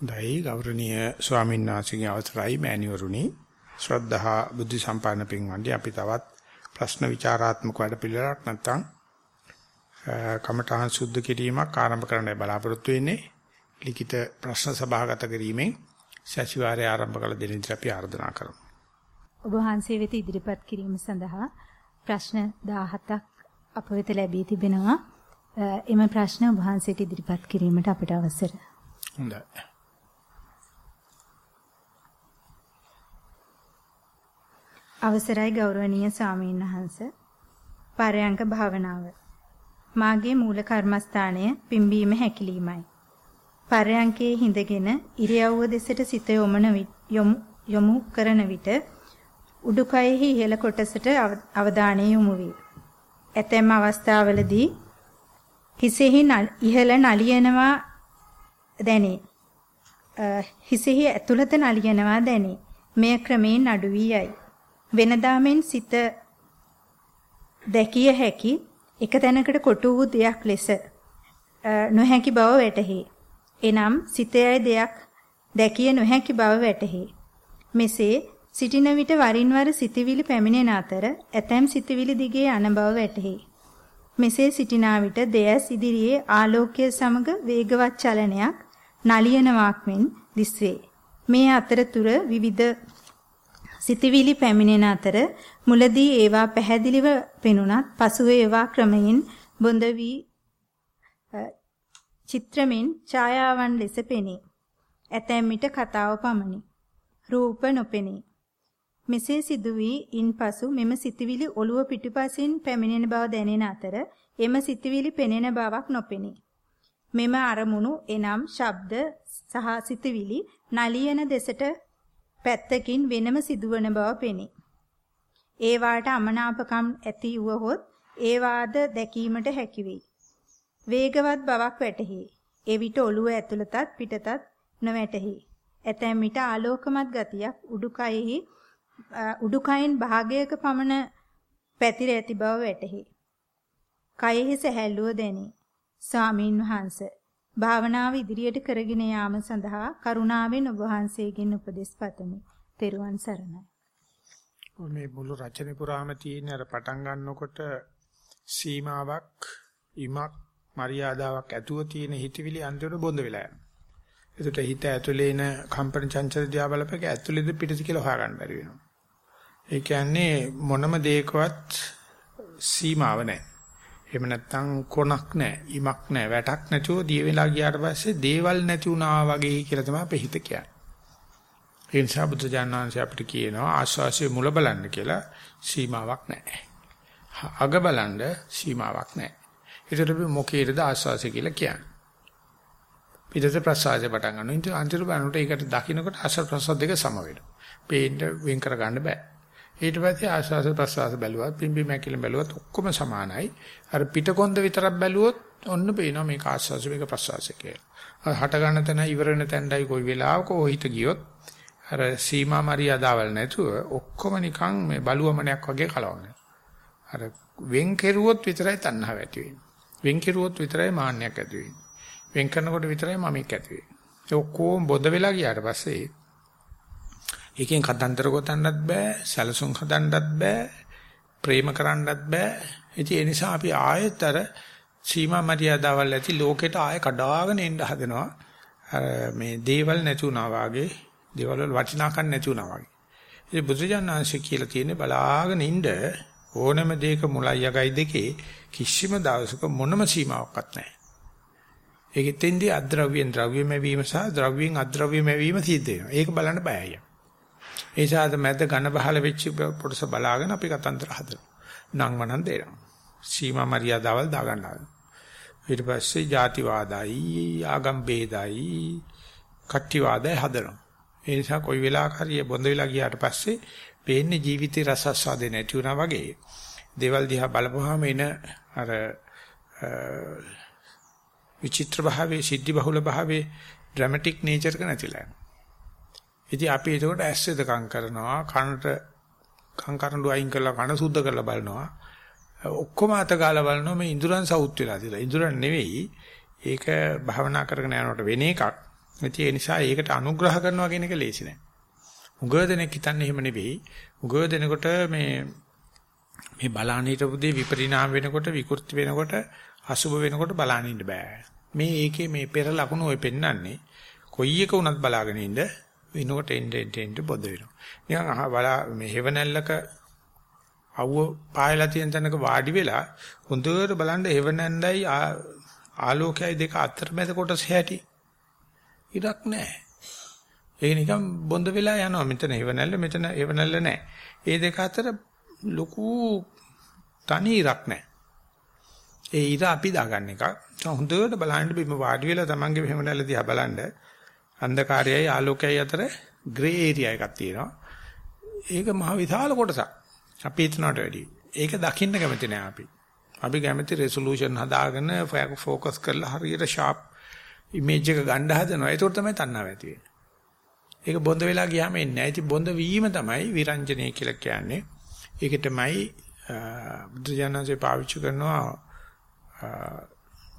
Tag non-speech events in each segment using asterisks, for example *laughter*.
දෛ ගෞරවනීය ස්වාමීන් වහන්සේගේ අවසරයි මෑණිවරුනි. ශ්‍රද්ධහා බුද්ධ සම්පන්න පින්වන්දි අපි තවත් ප්‍රශ්න විචාරාත්මක වැඩ පිළිවෙලක් නැත්නම් කමඨහං සුද්ධ කිරීමක් ආරම්භ කරන්න බලාපොරොත්තු වෙන්නේ. ලිඛිත ප්‍රශ්න සභාගත කිරීමෙන් සැසිවාරය ආරම්භ කළ දෙන ඉදිරිය අපි ආර්දනා කරමු. ඔබ වහන්සේ වෙත ඉදිරිපත් කිරීම සඳහා ප්‍රශ්න 17ක් අප වෙත ලැබී තිබෙනවා. එම ප්‍රශ්න ඔබ වහන්සේට ඉදිරිපත් කිරීමට අපට අවසර. හොඳයි අවසරයි ගෞරවනීය ස්වාමීන් වහන්ස. පරයන්ක භාවනාව. මාගේ මූල කර්මස්ථානය පිම්බීම හැකිලීමයි. පරයන්කේ හිඳගෙන ඉරියව්ව දෙසට සිත යොමන යොමු කරන විට උඩුකයෙහි ඉහළ කොටසට අවධානය යොමු වේ ඇතැම් අවස්ථාවලදී හිසෙහි ඉහළ නලියනවා දැනේ. හිසෙහි ඇතුළත නලියනවා දැනේ. මෙය ක්‍රමයෙන් අඩු වී යයි. වෙනදාමෙන් සිත දැකිය හැකි එක තැනකට කොටු වූ දෙයක් ලෙස නොහැකි බව වැටහි. එනම් සිතයයි දෙයක් දැකිය නොහැකි බව වැටහි. මෙසේ සිටින විට වරින් වර සිතවිලි පැමිණෙන අතර ඇතැම් සිතවිලි දිගේ යන බව වැටහි. මෙසේ සිටිනා විට දෙයස් ඉදිරියේ ආලෝකය සමග වේගවත් චලනයක් නලියනවාක් මෙන් දිස්වේ. මේ අතරතුර විවිධ සිතවිලි පැමිණෙන අතර මුලදී ඒවා පැහැදිලිව පෙනුනත් පසුව ඒවා ක්‍රමයෙන් බොඳ වී චිත්‍රමින් ඡායාවන් ලෙස පෙනේ. ඇතැම් විට කතාව පමණි. රූප නොපෙනේ. මෙසේ සිදු වී ඉන්පසු මෙම සිතවිලි ඔළුව පිටුපසින් පැමිණෙන බව දැනෙන අතර එම සිතවිලි පෙනෙන බවක් නොපෙනේ. මෙම අරමුණු එනම් ශබ්ද සහ සිතවිලි නලියන දෙසට පැත්තකින් වෙනම සිදුවන බව පෙනේ. ඒ වාට අමනාපකම් ඇති වුවහොත් ඒ වාද දැකීමට හැකි වෙයි. වේගවත් බවක් වැටහි. එවිට ඔළුව ඇතුළතත් පිටතත් නොවැටහි. ඇතැම් විට ආලෝකමත් ගතියක් උඩුකයෙහි උඩුකයෙන් භාගයක පමණ පැතිර ඇති බව වැටහි. කයෙහි සැහැල්ලුව දැනේ. ස්වාමීන් වහන්සේ භාවනාව ඉදිරියට කරගෙන යාම සඳහා කරුණාවෙන් ඔබ වහන්සේගෙන් උපදෙස් පතමි. තෙරුවන් සරණයි. මේ මුළු රචනෙ පුරාම තියෙන අර පටන් ගන්නකොට සීමාවක් ඉමක් මරියාදාවක් ඇතුව තියෙන හිතවිලි අන්තිමට බොඳ වෙලා යනවා. ඒකට හිත ඇතුලේ එන කම්පන චංචල දිහා බලපෑක ඇතුලේද පිටද කියලා හොයාගන්න බැරි වෙනවා. ඒ කියන්නේ මොනම දෙයකවත් සීමාව නැහැ. එහෙම නැත්නම් කොනක් නැහැ, ඉමක් නැහැ, වැටක් නැතුව දිය වෙලා ගියාට පස්සේ දේවල් නැති වුණා වගේ කියලා තමයි අපේ හිත කියන්නේ. ඒ නිසා බුදු ජානනාංශය අපිට කියනවා ආස්වාසිය මුල බලන්න කියලා සීමාවක් නැහැ. අග බලන්න සීමාවක් නැහැ. ඒකට අපි මොකේද ආස්වාසිය කියලා කියන්නේ. පිටත ප්‍රසආසය පටන් ගන්නවා. ඉතින් අන්තිම බලනකොට ඒකට දකින්නකොට ආස්වාද ප්‍රසආද දෙක සම වෙනවා. පේන්න වෙන් කර ගන්න බෑ. ඊට පස්සේ ආශ්වාස ප්‍රශ්වාස බැලුවත් පිම්බි මැකිලි බැලුවත් ඔක්කොම සමානයි. අර පිටකොන්ද විතරක් බැලුවොත් ඔන්න පේනවා මේක ආශ්වාස මේක ප්‍රශ්වාස කියලා. හට ගන්න තැන ඉවර වෙන තැනයි කොයි වෙලාවක ඔහිත ගියොත් අර සීමා මරියාදාවල් නැතුව ඔක්කොම නිකන් මේ බලුවමනයක් වගේ කලවන්නේ. අර වෙන් කෙරුවොත් විතරයි තණ්හාව ඇති වෙන්නේ. වෙන් කෙරුවොත් විතරයි මාන්නයක් ඇති වෙන්නේ. වෙන් කරනකොට විතරයි මමෙක් ඇති වෙන්නේ. ඒ ඔක්කොම බොද වෙලා ගියාට පස්සේ ඒකෙන් කතන්දර ගොතන්නත් බෑ, සැලසුම් හදන්නත් බෑ, ප්‍රේම කරන්නත් බෑ. ඉතින් ඒ නිසා අපි ආයෙත් අර සීමා මරියාදාවල් ඇති ලෝකෙට ආයෙ කඩාගෙන එන්න හදනවා. අර මේ දේවල් නැති වුණා වාගේ, දේවල් වල වටිනාකම් නැති වුණා වාගේ. ඉතින් බුදුජානනාංශ කියලා තියෙන්නේ බලාගෙන ඉන්න ඕනම දෙයක මුලයි යගයි දෙකේ කිසිම දවසක මොනම සීමාවක්වත් නැහැ. ඒකෙතෙන්දී අද්‍රව්‍යෙන් ද්‍රව්‍යම වීම සහ ද්‍රව්‍යෙන් අද්‍රව්‍යම වීම සිද්ධ වෙනවා. ඒක බලන්න බයයි. ඒ සාද මැද ඝන බහල වෙච්ච කොටස බලාගෙන අපි කතන්දර හදනවා. නම් වනන් දෙනවා. සීමා මරියාදාවල් දාගන්න හදනවා. ඊට පස්සේ ಜಾතිවාදයි, ආගම් ભેදයි, කට්ටිවාදයි හදනවා. ඒ නිසා කොයි වෙලාවක හරි බොඳ වෙලා ගියාට පස්සේ පේන්නේ ජීවිතේ රසස්වාදේ නැති වුණා වගේ. දේවල් දිහා බලපුවාම එන අර විචිත්‍ර භාවයේ, සිද්ධි බහුල භාවයේ, ඩ්‍රැමැටික් නේචර් එක නැතිලා යනවා. ඉතින් අපි ඒකට ඇස් වෙදකම් කරනවා කනට කන් කරඬු අයින් කරලා කන සුද්ධ කරලා බලනවා. ඔක්කොම අත ගාලා බලනවා මේ ඉඳුරන් සවුත් වෙලා තියලා. ඉඳුරන් නෙවෙයි. ඒක භවනා කරගෙන යනකොට වෙන එකක්. ඒ නිසා ඒකට අනුග්‍රහ කරනවා කියන එක ලේසි නෑ. උගව දෙනෙක් හිතන්නේ එහෙම නෙවෙයි. උගව දෙනකොට මේ මේ බලාන හිටපු දේ විපරිණාම වෙනකොට විකෘති වෙනකොට අසුබ වෙනකොට බලන්න ඉන්න බෑ. මේ ඒකේ මේ පෙර ලකුණු ඔය පෙන්වන්නේ කොයි එක වුණත් බලාගෙන ඉන්න වෙනකොට එන්න එන්න එන්න බොද වෙනවා. නිකන් අහ බලා මේ හෙවණැල්ලක අවුව පායලා තියෙන තැනක වාඩි වෙලා හොඳට බලන්න හෙවණැල්ලයි ආලෝකයයි දෙක අතරමැද කොටස හැටි. ඉරක් නැහැ. ඒක නිකන් බොඳ වෙලා යනවා. මෙතන හෙවණැල්ල මෙතන හෙවණැල්ල නැහැ. ඒ දෙක අතර ලොකු තනි ඉරක් නැහැ. ඒ ඉර අපි දාගන්න එකක්. හොඳට බලන්න බිම වාඩි වෙලා තමන්ගේ හෙවණැල්ල දිහා බලන්න අන්ධකාරයයි ආලෝකයයි අතර ග්‍රේ ඒරියා එකක් තියෙනවා. ඒක මහ විශාල කොටසක්. අපි හිතනට වැඩි. ඒක දකින්න කැමති නෑ අපි. අපි කැමති රෙසොලූෂන් හදාගෙන ફોකස් කරලා හරියට ෂාප් ඉමේජ් එක ගන්න හදනවා. ඒක තමයි තණ්හාව ඇති වෙන්නේ. ඒක බොඳ වෙලා ගියාම එන්නේ නැහැ. ඉතින් බොඳ වීම තමයි විරංජනේ කියලා කියන්නේ. ඒක තමයි බුදුජානකසේ පාවිච්චි කරනවා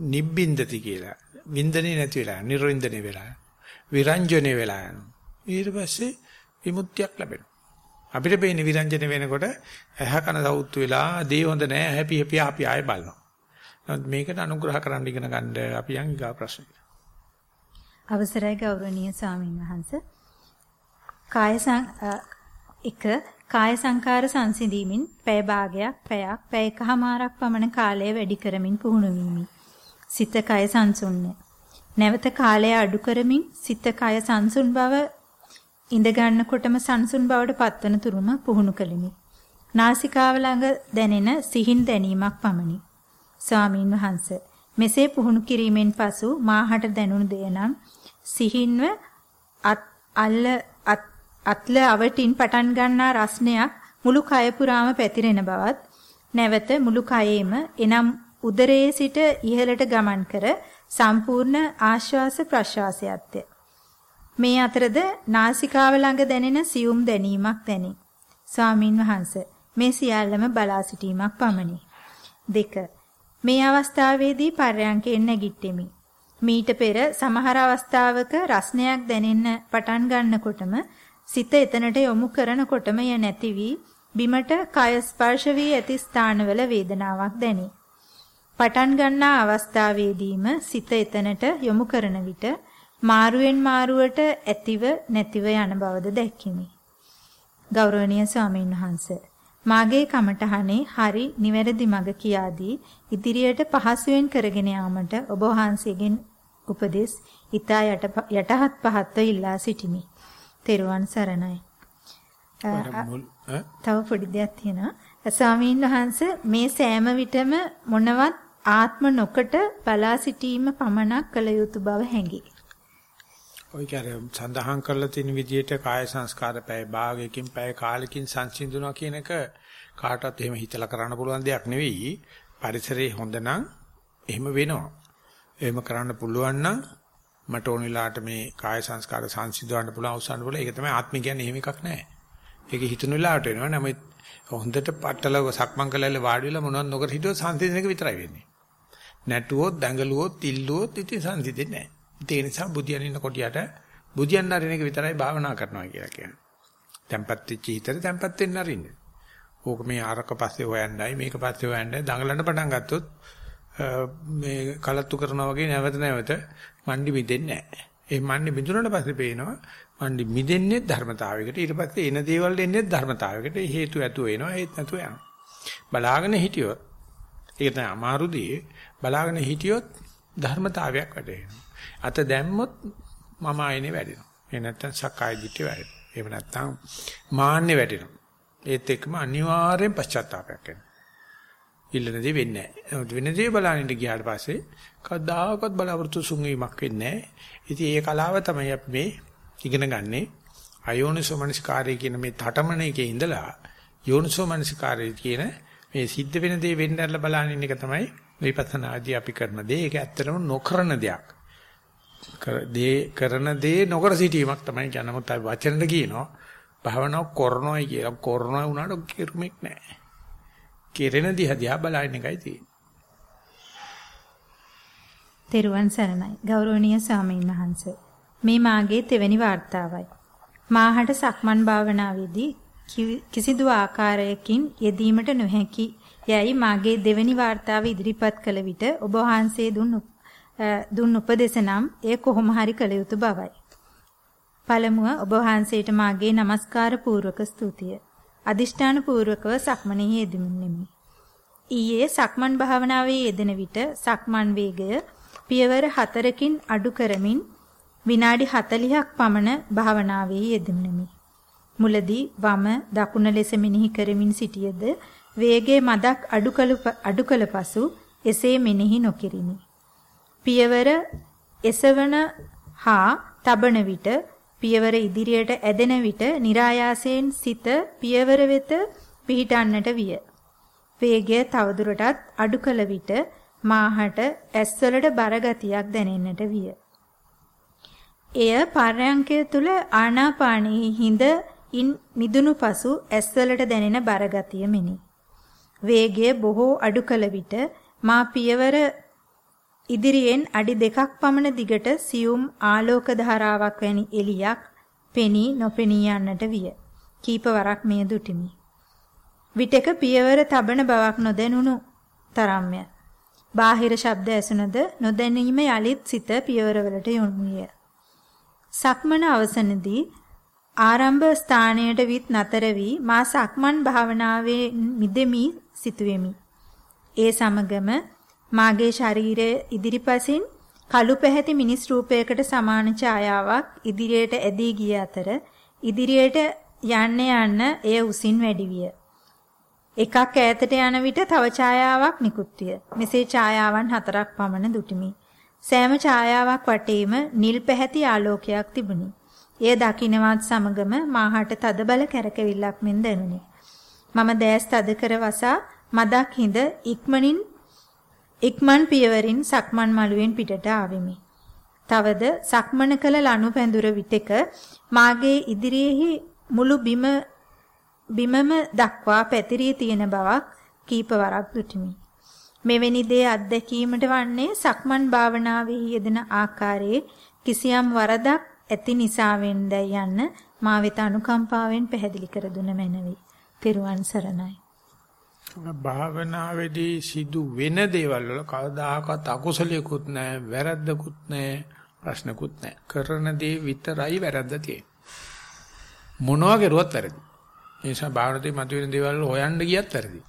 නිබ්බින්දති කියලා. වින්දනේ නැති වෙලා, නිර්වින්දනේ වෙලා. විරංජනේ වෙලා යනවා. ඊට පස්සේ විමුක්තියක් ලැබෙනවා. අපිට පේන්නේ විරංජන වෙනකොට ඇහ කන සවුත්තු වෙලා දේ හොඳ නැහැ හැපි හැපි අපි ආයෙ බලනවා. නමුත් මේකට අනුග්‍රහ කරන්න ඉගෙන ගන්න අපි යන් ඊගා ප්‍රශ්නෙට. අවසරයි ගෞරවනීය ස්වාමීන් වහන්සේ. කාය එක කාය සංකාර සංසිඳීමෙන් පැය භාගයක් පැයක් පැයකමාරක් පමණ කාලය වැඩි කරමින් පුහුණු වීමි. සිත කය සංසුන්ය. නැවත කාලය අඩු කරමින් සිත කය සංසුන් බව ඉඳ ගන්නකොටම සංසුන් බවට පත්වන තුරුම පුහුණු කළෙමි. නාසිකාව ළඟ දැනෙන සිහින් දැනීමක් පමණි. ස්වාමීන් වහන්ස මෙසේ පුහුණු කිරීමෙන් පසු මාහට දැනුණු දෙය නම් සිහින්ව අල්ල අත්ල අවටින් පටන් ගන්නා රස්නයක් මුළු කය පුරාම පැතිරෙන බවත් නැවත මුළු කයෙම එනම් උදරයේ සිට ඉහළට ගමන් කර සම්පූර්ණ ආශ්වාස ප්‍රශ්වාසයත්ය. මේ අතරද නාසිකාව ළඟ දැනෙන සියුම් දැනීමක් දැනේ. ස්වාමින් වහන්සේ මේ සියල්ලම බලා සිටීමක් පමණි. 2. මේ අවස්ථාවේදී පර්යංකයෙන් නැගිට්ටෙමි. මීට පෙර සමහර අවස්ථාවක රස්නයක් දැනෙන්න පටන් ගන්නකොටම සිත එතනට යොමු කරනකොටම ය නැති වී බිමට කය ස්පර්ශ වී ඇති ස්ථානවල වේදනාවක් දැනේ. පටන් ගන්නා අවස්ථාවේදීම සිත එතනට යොමු කරන විට මාරුවෙන් මාරුවට ඇතිව නැතිව යන බවද දැක්කිමි. ගෞරවනීය ස්වාමීන් වහන්සේ මාගේ කමටහනේ හරි නිවැරදි මඟ කියා දී ඉදිරියට පහසුවෙන් කරගෙන යාමට ඔබ වහන්සේගෙන් උපදෙස් ඊතා යටහත් පහත්ව ඉල්ලා සිටිමි. තෙරුවන් සරණයි. තව පොඩි දෙයක් තියෙනවා. ස්වාමීන් වහන්සේ මේ සෑම විටම මොනවත් ආත්ම නොකට බලා සිටීම පමණක් කළ යුතු බව හැඟේ. ඔය කියන්නේ සඳහන් කරලා තියෙන විදිහට කාය සංස්කාර පැය භාගයකින් පැය කාලෙකින් සංසිඳුණා කියන එක කාටවත් එහෙම හිතලා කරන්න පුළුවන් දෙයක් නෙවෙයි. පරිසරේ හොඳ නම් එහෙම වෙනවා. එහෙම කරන්න පුළුවන් නම් මට ඕන වෙලාවට මේ කාය සංස්කාර සංසිඳවන්න පුළුවන් අවසන් වල ඒක තමයි ආත්මය කියන්නේ එහෙම එකක් නැහැ. ඒක හිතන වෙලාවට වෙනවා. නමුත් හොඳට පట్టල සක්මන් කළාල වාඩි වෙලා මොනවත් නොකර හිටියොත් සංසිඳන එක විතරයි වෙන්නේ. නැටුවොත් දඟලුවොත් ඉල්ලුවොත් ඉතින් සංසිඳෙන්නේ නැහැ. ඒ නිසා බුදියන් ඉන්න කොටියට බුදියන් අරින එක විතරයි භාවනා කරනවා කියලා කියන්නේ. tempat වෙච්ච හිතට tempat වෙන්න අරින්න. ඕක මේ ආරක පස්සේ හොයන්නයි මේක පස්සේ හොයන්නයි දඟලන්න පටන් ගත්තොත් මේ කලත්තු කරනවා වගේ නැවත නැවත මණ්ඩි මිදෙන්නේ නැහැ. ඒ මණ්ඩි මිදුණට පස්සේ පේනවා මණ්ඩි මිදෙන්නේ ධර්මතාවයකට ඊට පස්සේ එන දේවල් එන්නේ ධර්මතාවයකට හේතු ඇතුව එනවා හේත් නැතුව යනවා. බලාගෙන හිටියොත් ඒක තමයි අමාරු දේ. බලාගෙන හිටියොත් ධර්මතාවයක් වැඩෙනවා. අත දැම්මොත් මම ආයනේ වැඩෙනවා. ඒ නැත්තම් සක්කාය දිට්ඨිය වැඩෙනවා. එහෙම නැත්තම් මාන්නේ වැඩෙනවා. ඒත් එක්කම අනිවාර්යෙන් පශ්චාත්තාවයක් එනවා. ඉල්ලනදී වෙන්නේ නැහැ. වෙනදී බලනින්න ගියාට පස්සේ කවදාකවත් බලාපොරොත්තු සුන්වීමක් වෙන්නේ නැහැ. ඉතින් ඒ කලාව තමයි අපි මේ ඉගෙන ගන්නේ. අයෝනිසෝ මනසිකාරය කියන මේ තටමන එකේ ඉඳලා යෝනිසෝ මනසිකාරය කියන මේ සිද්ධ වෙන දේ වෙන්න ඇරලා බලනින්න එක තමයි විපස්සනාදී අපි කරන දේ ඒක ඇත්තටම නොකරන දෙයක්. දේ කරන දේ නොකර සිටීමක් තමයි කියන නමුත් අපි වචනෙට කියනවා භාවනාව කරනවායි කියලා කරනවා වුණාට කිරුමක් නැහැ. කෙරෙන දිහා දිහා බලන එකයි තියෙන්නේ. තෙරුවන් සරණයි ගෞරවනීය ස්වාමීන් වහන්සේ මේ මාගේ තෙවැනි වார்த்தාවයි. මාහට සක්මන් භාවනාවේදී කිසිදු ආකාරයකින් යෙදීමට නොහැකි යයි මාගේ දෙවැනි වார்த்தාව ඉදිරිපත් කළ විට ඔබ වහන්සේ දුන් දුන් උපදේශ නම් එය කොහොම හරි කළ යුතු බවයි. පළමුව ඔබ වහන්සේට මාගේ নমස්කාර පූර්වක ස්තුතිය. අදිෂ්ඨාන පූර්වකව සක්මනෙහි යෙදෙමින් ඊයේ සක්මන් භාවනාවේ යෙදෙන විට සක්මන් වේගය පියවර 4කින් අඩු කරමින් විනාඩි 40ක් පමණ භාවනාවේ යෙදෙමිනි. මුලදී වම දකුණ ලෙස මෙනෙහි කරමින් සිටියද වේගයේ මදක් අඩු කළ පසු එසේ මෙනෙහි නොකිරිනි. පියවර එසවන හා තබන විට පියවර ඉදිරියට ඇදෙන විට નિરાයාසයෙන් සිත පියවර වෙත පිහිටන්නට විය. වේගය තවදුරටත් අඩු කළ විට මාහට ඇස්වලට බරගතියක් දැනෙන්නට විය. එය පර්යංකය තුල ආනාපානයේ හිඳ ඉන් මිදුණු පසු ඇස්වලට දැනෙන බරගතිය මෙනි. වේගය බොහෝ අඩු කළ විට මා පියවර ඉදිරියෙන් අඩි දෙකක් පමණ දිගට සියුම් ආලෝක ධාරාවක් වැනි එළියක් පෙනී නොපෙනී යන්නට විය. කීප වරක් මේ දුටිමි. විටක පියවර තබන බවක් නොදැනුණු තරම්ය. බාහිර ශබ්ද ඇසුනද නොදැනීම යලිත් සිත පියවරවලට යොමු විය. සක්මන අවසනදී ආරම්භ ස්ථානයට විත් නතර වී මා සක්මන් භාවනාවේ මිදෙමි සිටුවෙමි. ඒ සමගම මාගේ ශරීරයේ ඉදිරිපසින් කළු පැහැති මිනිස් රූපයකට සමාන ඡායාවක් ඉදිරියට ඇදී ගිය අතර ඉදිරියට යන්න යන්න එය උසින් වැඩි විය. එකක් ඈතට යන විට තව ඡායාවක් නිකුත් විය. මෙසේ ඡායාවන් හතරක් පමණ දුටිමි. සෑම ඡායාවක් වටේම නිල් පැහැති ආලෝකයක් තිබුණි. එය දකින්නවත් සමගම මාහට තදබල කැරකෙවිල්ලක් මෙන් දැනුනි. මම දැස් තද කර වසා මදක් හිඳ ඉක්මනින් ඉක්මන් පියවරින් සක්මන් මළුවෙන් පිටට ආවෙමි. තවද සක්මන කළ ලනු පැඳුර විටක මාගේ ඉදිරියේහි මුළු බිම බිමම දක්වා පැතිරී තියෙන බවක් කීපවරක් දුටිමි. මෙවැනි දේ අත්දැකීමට වන්නේ සක්මන් භාවනාවේ යෙදෙන ආකාරයේ කිසියම් වරදක් ඇති නිසාවෙන්දයි යන්න මා වෙත අනුකම්පාවෙන් පැහැදිලි කර දුන මැනවි. පෙරුවන් සරණයි. භාවනාවේදී සිදු වෙන දේවල් වල කවදාකවත් අකුසලයක්වත් නැහැ, වැරද්දකුත් නැහැ, ප්‍රශ්නකුත් නැහැ. කරන දේ විතරයි වැරද්ද තියෙන්නේ. මොනවා කරුවත් වැරදි. ඒ නිසා භාවනාවේ මතුවෙන දේවල් හොයන්න ගියත් වැරදි.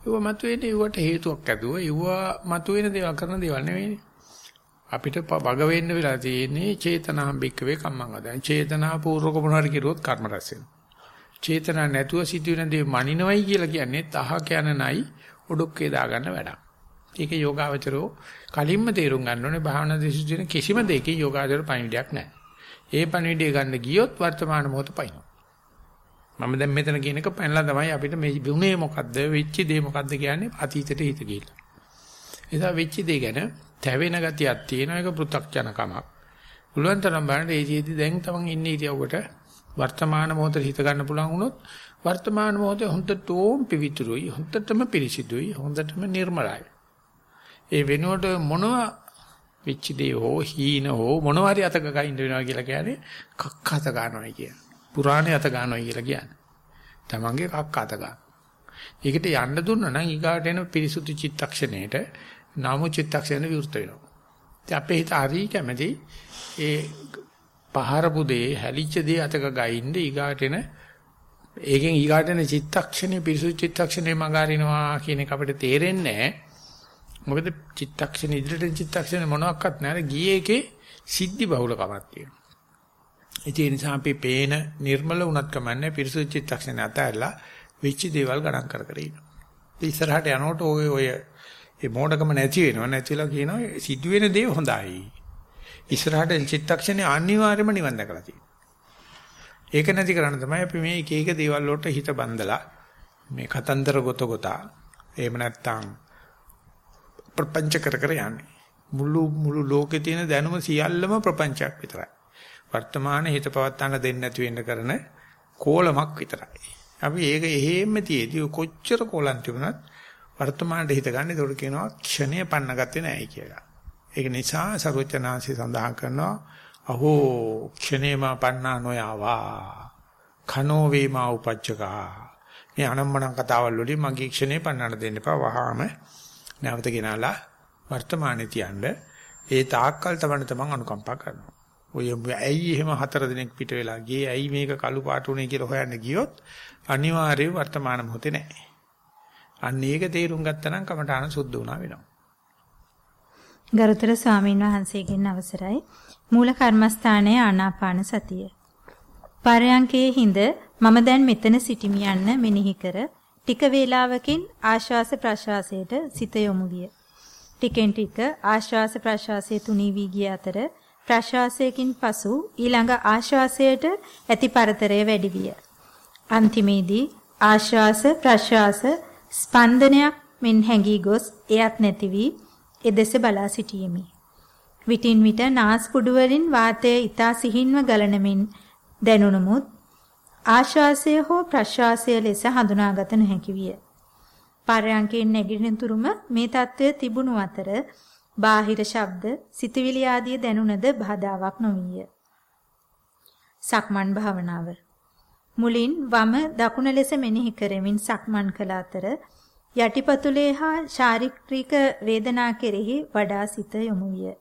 ඒව මතුවෙන්නේ ඒවට හේතුවක් ඇදුව ඒව මතුවෙන දේවල් කරන දේවල් නෙවෙයිනේ. අපිට වග වෙන්න වෙලා තියෙන්නේ චේතනාම්බික්කවේ කම්මං අදන්. චේතනා පූර්වක මොනවාරි කිරුවොත් කර්ම රැස් වෙනවා. චේතනා නැතුව සිදුවෙන දේ මනිනවයි කියලා කියන්නේ තහක යන නයි ඔඩොක්කේ දාගන්න වැඩක්. ඒක යෝගාවචරෝ කලින්ම තේරුම් ගන්න ඕනේ භාවනා දිශුදින කිසිම දෙයකින් යෝගාවචර පණිවිඩයක් නැහැ. ඒ පණිවිඩය ගන්න ගියොත් වර්තමාන මොහොත පයින්නවා. මම දැන් මෙතන කියන එක පැනලා තමයි අපිට මේ වුණේ මොකද්ද වෙච්ච දේ මොකද්ද කියන්නේ අතීතයට හිත ගිහිල්ලා. එදා වෙච්ච දේ ගැන තැවෙන ගතියක් තියෙන එක පෘ탁ජනකමක්. පුළුවන් තරම් බලන්න ඒ ජීවිතේ දැන් තමන් ඉන්නේ ඉතියවට වර්තමාන මොහොතේ හිත ගන්න පුළුවන් වුණොත් වර්තමාන මොහොතේ හොඳටම පිවිතුරුයි හොඳටම පිරිසිදුයි හොඳටම නිර්මලයි. ඒ වෙනුවට මොනවා වෙච්ච දේ හෝ හීන හෝ මොනවා හරි අතක ගින්න වෙනවා කියලා කියන්නේ කක්ක අත ගන්නවා කියන්නේ. පුරාණේ අත ගන්නවා කියලා කියන්නේ. තමන්ගේ කක්ක අත ගන්න. ඒකට යන්න දුන්නා නම් ඊගාට එන පිරිසුදු චිත්තක්ෂණයට නාම චිත්තක්ෂණ විවෘත වෙනවා. ඉතින් අපේ හිත හරි කැමති ඒ පහරපු දේ හැලිච්ච දේ අතක ගයින්ද ඊගාට එන ඒකෙන් ඊගාට එන චිත්තක්ෂණේ පිරිසුදු චිත්තක්ෂණේ මගහරිනවා කියන එක අපිට තේරෙන්නේ නැහැ. මොකද චිත්තක්ෂණ ඉදිරියට චිත්තක්ෂණ මොනවත් නැහැ. ගියේ එකේ සිද්ධි බහුලකමක් තියෙනවා. ඒ නිසා අපි පේන නිර්මල වුණත් කමන්නේ පිරිසුදු චිත්තක්ෂණ අතහැරලා වෙච්ච දේවල් ගණන් කර කර ඉන්නවා. ඉස්සරහට යනකොට ඔය ඔය ඒ මෝඩකම නැති වෙනවා නැතිලා කියනවා සිදුවෙන දේ හොඳයි. ඉස්සරහට චිත්තක්ෂණේ අනිවාර්යයෙන්ම නිවන් දැකලා තියෙනවා. ඒක නැති කරන්න තමයි අපි මේ එක එක දේවල් වලට හිත බඳලා මේ කතන්දර ගොත ගොතා එහෙම නැත්නම් ප්‍රපංච කර කර යන්නේ. මුළු මුළු ලෝකේ තියෙන දැනුම සියල්ලම ප්‍රපංචයක් විතරයි. වර්තමාන හිත පවත්තන්න දෙන්නේ නැති වෙන්න කරන කෝලමක් විතරයි. අපි ඒක එහෙම්ම තියේදී කොච්චර කෝලම් තිබුණත් වර්තමානයේ හිත ගන්න ඒකට කියනවා ක්ෂණය පන්නගත්තේ නැහැ කියලා. ඒක නිසා සරුවචනාංශي සඳහන් කරනවා අහෝ ක්ෂණේම පන්නා නොයාවා. කනෝ වේමා උපච්චකා. මේ අනම්මනම් කතාවල් වලින් මගේ ක්ෂණේ පන්නන්න දෙන්න එපා. වහාම නැවත ගෙනාලා වර්තමානයේ තියන්න. ඒ තාක්කල් තමයි තමන් අනුකම්පා කරනවා. ඔය ඇයි එහෙම හතර දිනක් පිට වෙලා ගියේ ඇයි මේක කළු පාට උනේ කියලා හොයන්න ගියොත් අනිවාර්යයෙන් වර්තමාන මොහොතේ නැහැ. අන්න ඒක තේරුම් ගත්තා නම් කමඨාන සුද්ධ වුණා වෙනවා. ගරුතර ස්වාමීන් වහන්සේගෙන් අවසරයි. මූල කර්මස්ථානයේ ආනාපාන සතිය. පරයන්කේ හිඳ මම දැන් මෙතන සිටිමි යන්න මෙනෙහි කර ටික වේලාවකින් ආශ්වාස ප්‍රශ්වාසයට සිත යොමු විය. ටිකෙන් ටික ආශ්වාස ප්‍රශ්වාසයේ තුනී වී ගිය අතර ප්‍රශ්වාසයකින් පසු ඊළඟ ආශ්වාසයට ඇති පරතරය වැඩි විය. අන්තිමේදී ආශ්වාස ප්‍රශ්වාස ස්පන්දනයක් මෙන් හැඟී ගොස් එයත් නැති වී එදෙස බලා සිටියෙමි. විටින් විට නාස්පුඩු වලින් වාතය ඊතා සිහින්ව ගලනමින් දැනුනමුත් ආශ්වාසය හෝ ප්‍රශ්වාසය ලෙස හඳුනාගත නොහැකි විය. පරයන්කෙන් නැගිටින තුරුම මේ తත්වය තිබුණු අතර බාහිර ශබ්ද, සිතවිලි ආදී දැනුණද බාධාවක් නොවිය. සක්මන් භාවනාව මුලින් වම දකුණ ලෙස මෙනෙහි කරමින් සක්මන් කළ අතර යටිපතුලේ හා ශාරීරික වේදනා කෙරෙහි වඩා සිත යොමු විය.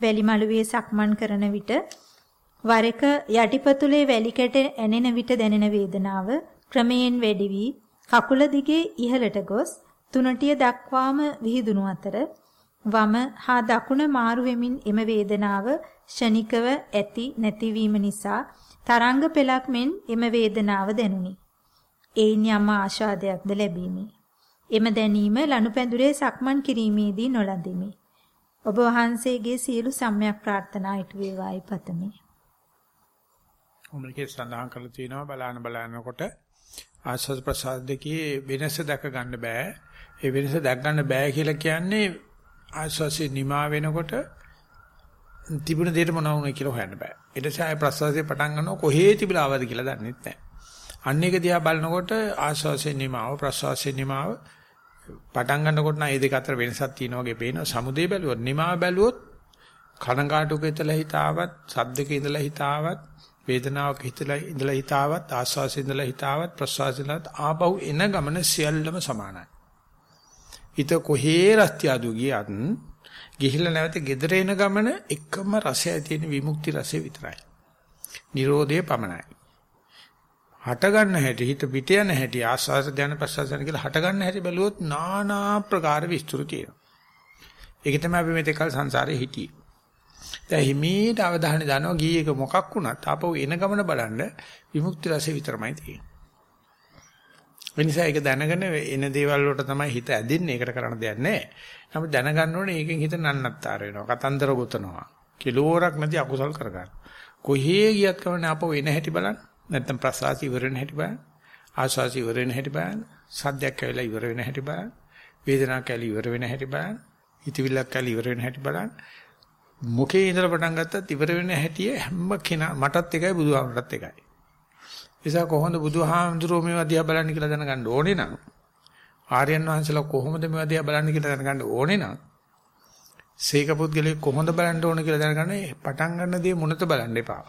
වැලිමලුවේ සක්මන් කරන විට වර එක යටිපතුලේ වැලි කැට ඇනෙන විට දැනෙන වේදනාව ක්‍රමයෙන් වැඩි වී කකුල දිගේ ඉහළට ගොස් තුනටිය දක්වාම විහිදුණු අතර වම හා දකුණ මාරු වෙමින් එම වේදනාව ෂණිකව ඇති නැතිවීම නිසා තරංග පෙලක් මෙන් එම වේදනාව දැනුනි. එයින් යම් ආශාදයක්ද ලැබීමි. එම දැනීම ලනුපැදුරේ සක්මන් කිරීමේදී නොලඳෙමි. ඔබ වහන්සේගේ සියලු සම්‍යක් ප්‍රාර්ථනා ඉටු වේවායි පතමි. ඔමලකේ සඳහන් කරලා තියෙනවා බලාන බලානකොට ආස්වාද ප්‍රසාද දෙකේ වෙනස දැක ගන්න බෑ. ඒ වෙනස දැක ගන්න බෑ කියලා කියන්නේ ආස්වාසිය නිමා වෙනකොට තිබුණ දෙයට මොනවා වුණා කියලා හොයන්න බෑ. ඊට පස්සේ ආය ප්‍රසවාසයේ පටන් ගන්නවා කොහේ තිබිලා ආවද කියලා දන්නේ නැහැ. අන්න එක දිහා බලනකොට ආස්වාසිය නිමාව ප්‍රසවාසයේ නිමාව පටන් ගන්නකොට නම් මේ දෙක අතර වෙනසක් තියෙනවා වගේ පේනවා. සමුදේ බැලුවොත් නිමාව බැලුවොත් කනගාටුක ඉඳලා හිතාවත්, සද්දක ඉඳලා හිතාවත්, වේදනාවක හිතලා ඉඳලා හිතාවත්, ආස්වාසයේ ඉඳලා හිතාවත්, ප්‍රසවාසයේ ආපහු එන ගමන සියල්ලම සමානයි. හිත කොහේ රස්තියාදු ගියත් ගිහිල්ලා නැවත ගෙදර එන ගමන එකම රසය තියෙන විමුක්ති රසය විතරයි. Nirodhe පමණයි. හට ගන්න හැටි හිත පිට යන හැටි ආස්වාද ධානය ප්‍රසවාසන කියලා හට ගන්න හැටි බැලුවොත් নানা ප්‍රකාර විස්තර තියෙනවා. ඒක තමයි අපි මෙතෙක් කල සංසාරේ හිටියේ. දැන් හිමීට අවධානය දානවා ගියේ එක මොකක් වුණත් ආපහු එන ගමන බලන්න විමුක්ති රසය විතරමයි තියෙන්නේ. ඒ නිසා ඒක දැනගෙන එන දේවල් වලට තමයි හිත ඇදින්නේ. ඒකට කරන්න දෙයක් නැහැ. නමුත් දැනගන්න ඕනේ ඒකෙන් හිත නන්නත්තර වෙනවා. කතන්දර ගොතනවා. කිලෝරක් නැති අකුසල් කරගන්න. කොහේ ගියත් කවන්නේ අපෝ එන හැටි බලන්න. නැත්තම් ප්‍රසවාසී ඉවර වෙන හැටි බලන්න. ආශාසී ඉවර වෙන හැටි බලන්න. සද්දයක් ඇවිල්ලා ඉවර වෙන හැටි බලන්න. වේදනාවක් ඇවිල්ලා ඉවර වෙන හැටි බලන්න. හිතවිල්ලක් ඇවිල්ලා ඉවර වෙන හැටි බලන්න. මොකේ ඉඳලා පටන් ගත්තත් ඉවර වෙන හැටි හැම කෙනා මටත් එකයි බුදුහාමරටත් එකයි. නිසා කොහොමද බුදුහාමුදුරුවෝ මේවා දිහා බලන්න කියලා දැනගන්න ඕනේ නම් ආර්යයන් වහන්සේලා කොහොමද මේවා දිහා බලන්න කියලා දැනගන්න ඕනේ නම් සීක පුද්ගලෙක් කොහොමද බලන්න ඕනේ කියලා දැනගන්න පටන් ගන්න දේ මොනත බලන්න එපා.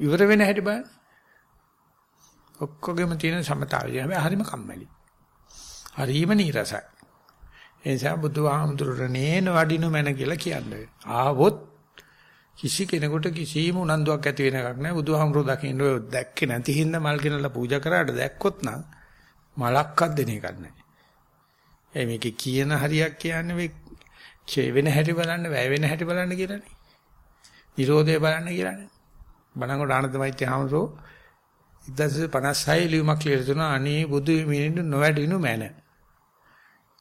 ඉවර වෙන හැටි බලන්න. ඔක්කොගෙම තියෙන සමතාවය. හැබැයි හරිම කම්මැලි. හරිම නීරසයි. ඒ නිසා බුදුහාමුදුරුවෝ නේන වඩිනු මැන කියලා කියන්නේ. ආවොත් කිසි කෙනෙකුට කිසිම උනන්දුවක් ඇති වෙන එකක් නැහැ. බුදුහාමුදුරුවෝ දකින්න ඔය දැක්කේ නැති හින්දා මල් කෙනලා පූජා කරාට දැක්කොත් නම් මලක්වත් දෙන එකක් නැහැ. ඒ මේකේ කියන හරියක් කියන්නේ මේ ඡේ වෙන හැටි බලන්න, වැය වෙන හැටි බලන්න කියලානේ. නිරෝධය බලන්න කියලානේ. බණංගොඩ ආනන්ද මෛත්‍රී හාමුදුරුවෝ 1956 ලියුමක් ලියලා තුනා අනේ බුදු මිනිඳු නොවැඩිනු මැන.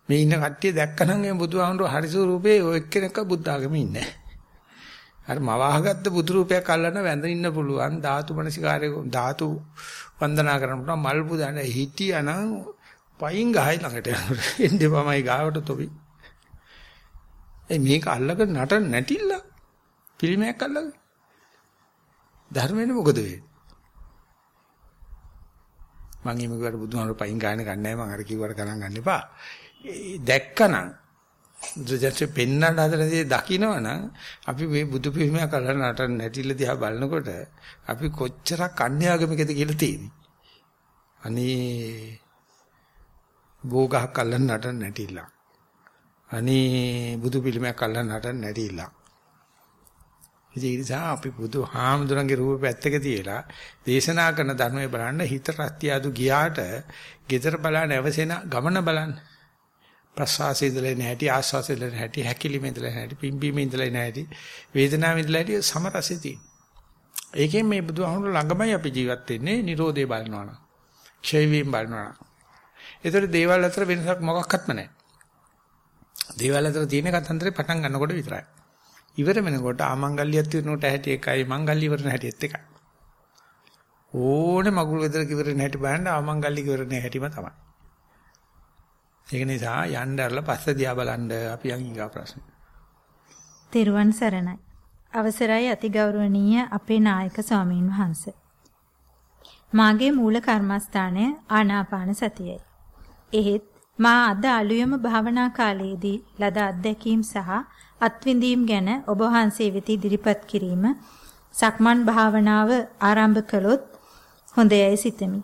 මේ ඉන්න කට්ටිය දැක්කනම් මේ බුදුහාමුදුරුවෝ හරිසු රූපේ ඔය එක්කෙනෙක්ව බුද්ධ ආගමේ ඉන්නේ නැහැ. අර මවාහගත්ත බුදු රූපයක් අල්ලන්න වැඳ ඉන්න පුළුවන්. ධාතු මනසිකාරය ධාතු වන්දනා කරන්න පුළුවන්. මල් පුදන්න හිටියානම් පයින් ගහයි ළඟට යනකොට එන්නේ පමයි ගාවට තොපි. ඒ මේක අල්ලගෙන නට නැටිල්ල පිළිමයක් අල්ලගෙන ධර්මෙන්න මොකද වෙන්නේ? මම එමුකට බුදුහාමර පයින් ගාන ගන්නෑ. මම අර කිව්වට ගණන් ගන්න එපා. දැක්කනම් බුදුජානක පෙන්වන්න හදනදී දකින්නවනම් අපි මේ බුදු පිළිමයක් අල්ලන්න නටන්න නැතිල දිහා බලනකොට අපි කොච්චරක් අන්‍යාගමිකද කියලා තියෙන්නේ. අනේ භෝගහක් අල්ලන්න නටන්න නැතිලා. අනේ බුදු පිළිමයක් අල්ලන්න නටන්න නැතිලා. ඒ නිසා අපි බුදු හාමුදුරන්ගේ රූප පැත්තක තියලා දේශනා කරන ධර්මයේ බලන්න හිත රත්තියදු ගියාට gedara බලන්න අවසෙන ගමන බලන්න. ප්‍රසවාසයේ ඉඳලා නැහැටි ආස්වාසයේ ඉඳලා නැහැටි හැකිලිමේ ඉඳලා නැහැටි පිම්බීමේ ඉඳලා නැහැටි වේදනාවේ ඉඳලා නැහැටි සමරසෙ තියෙන. ඒකෙන් මේ බුදුහාමුදුර ළඟමයි අපි ජීවත් වෙන්නේ Nirodhe බලනවා නම්. ක්ෂය වීම බලනවා නම්. ඒතර දේවල් අතර වෙනසක් මොකක්වත්ම නැහැ. දේවල් අතර තියෙන කතන්දරේ පටන් ගන්නකොට විතරයි. ඉවර වෙනකොට ආමංගල්‍යයත් වෙනකොට ඇහැටි එකයි මංගල්‍ය ඉවරන හැටිත් එකයි. ඕනේ මගුල් වෙදර කිවරන හැටි බලන්න ආමංගල්‍ය කිවරන හැටිම තමයි. ඒක නිසා යන්න ඇරලා පස්ස දිහා බලන්න අපි යන් ඊගා ප්‍රශ්න. තෙරුවන් සරණයි. අවසරයි අතිගෞරවනීය අපේ නායක ස්වාමීන් වහන්සේ. මාගේ මූල කර්මස්ථානය ආනාපාන සතියයි. එහෙත් මා අද අලුයම භාවනා කාලයේදී ලද අත්දැකීම් සහ අත්විඳීම් ගැන ඔබ වහන්සේ වෙත ඉදිරිපත් කිරීම සක්මන් භාවනාව ආරම්භ කළොත් හොඳයයි සිතමි.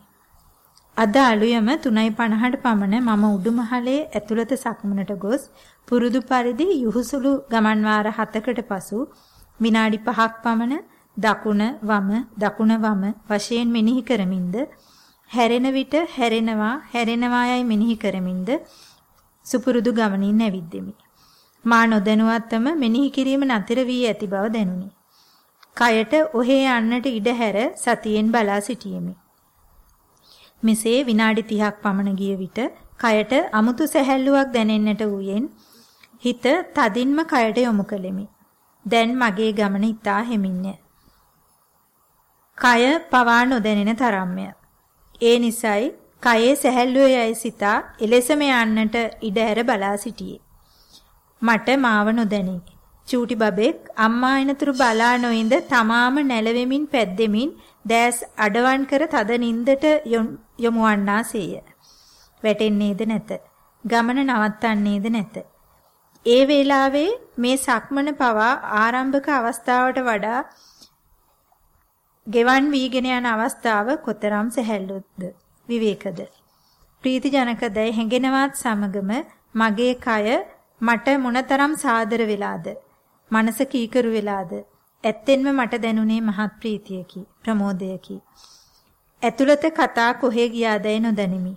අද අලුයම 3:50ට පමණ මම උඩුමහලේ ඇතුළත සක්මනට ගොස් පුරුදු පරිදි යහුසුළු ගමන් වාර 7කට පසු විනාඩි 5ක් පමණ දකුණ වම දකුණ වම වශයෙන් මෙනෙහි කරමින්ද හැරෙන විට හැරෙනවා හැරෙනවා යයි මෙනෙහි කරමින්ද සුපුරුදු ගමනින් ඇවිද්දෙමි. මා නොදැනුවත්වම මෙනෙහි කිරීම නතර වී ඇති බව දැනුනි. කයට ඔහේ යන්නට ඉඩ හැර සතියෙන් බලා සිටියෙමි. මෙසේ විනාඩි 30ක් පමණ ගිය විට කයට අමුතු සැහැල්ලුවක් දැනෙන්නට වූයෙන් හිත තදින්ම කයට යොමු කළෙමි. දැන් මගේ ගමන ඉතා හිමින්ය. කය පවා නොදැනෙන තරම්ය. ඒ නිසයි කයේ සැහැල්ලුව යයි සිතා එලෙසම යන්නට ඉඩ හැර බලා සිටියේ. මට මාව නොදැනී. චූටි බබෙක් අම්මා එනතුරු බලා නොඉඳ තමාම නැලවෙමින් පැද්දෙමින් දැස් අඩවන් කර තද නින්දට යොමුවන්නාසේය. වැටෙන්නේද නැත. ගමන නවත්තන්නේද නැත. ඒ වේලාවේ මේ සක්මන පවා ආරම්භක අවස්ථාවට වඩා ගෙවන් වීගෙන යන අවස්ථාව කොතරම් සැහැල්ලුද විවේකද ප්‍රීතිජනකදයි හැඟෙනවත් සමගම මගේ කය මට මොනතරම් සාදර වෙලාද මනස කීකරු වෙලාද ඇත්තෙන්ම මට දැනුනේ මහත් ප්‍රීතියකි ප්‍රමෝදයකි ඇතුළත කතා කොහෙ ගියාදයි නොදැනිමි.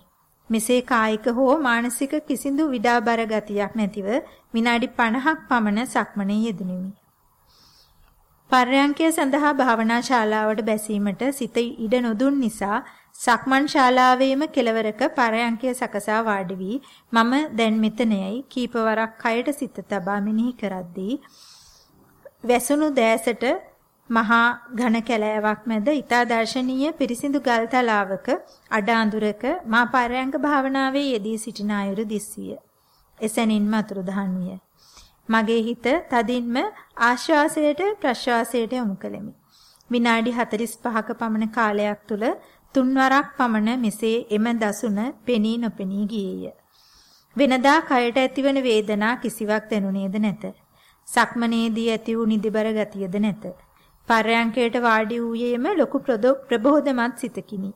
මෙසේ කායික හෝ මානසික කිසිදු විඩාබර ගතියක් නැතිව විනාඩි 50ක් පමණ සක්මනේ යෙදුණෙමි පර්යංකය සඳහා භාවනා ශාලාවට බැසීමට සිත ඉඩ නොදුන් නිසා සක්මන් ශාලාවේම කෙලවරක පරයන්කය සකසා වාඩි වී මම දැන් මෙතනයි කීපවරක් කයට සිත තබා මෙනෙහි කරද්දී වැසුණු දෑසට මහා ඝන කැලෑවක් මැද ඊතා දර්ශනීය පිරිසිදු ගල් තලාවක අඩ අඳුරක මා පරයන්ක භාවනාවේ යෙදී සිටින අයුරු දිස්විය. එසැනින්ම අතුරුදහන් විය. මගේ හිත තදින්ම ආශ්වාසයට ප්‍රශ්වාසයට යොමු කළෙමි. විනාඩි 45ක පමණ කාලයක් තුල තුන්වරක් පමණ මෙසේ එම දසුන පෙනී නොපෙනී ගියේය. වෙනදා කයට ඇතිවන වේදනා කිසිවක් දැනුනේද නැත. සක්මනේදී ඇති වූ නිදිබර ගතියද නැත. පර්යංකයට වාඩි වූයේම ලොකු ප්‍රබෝධමත් සිතකිනි.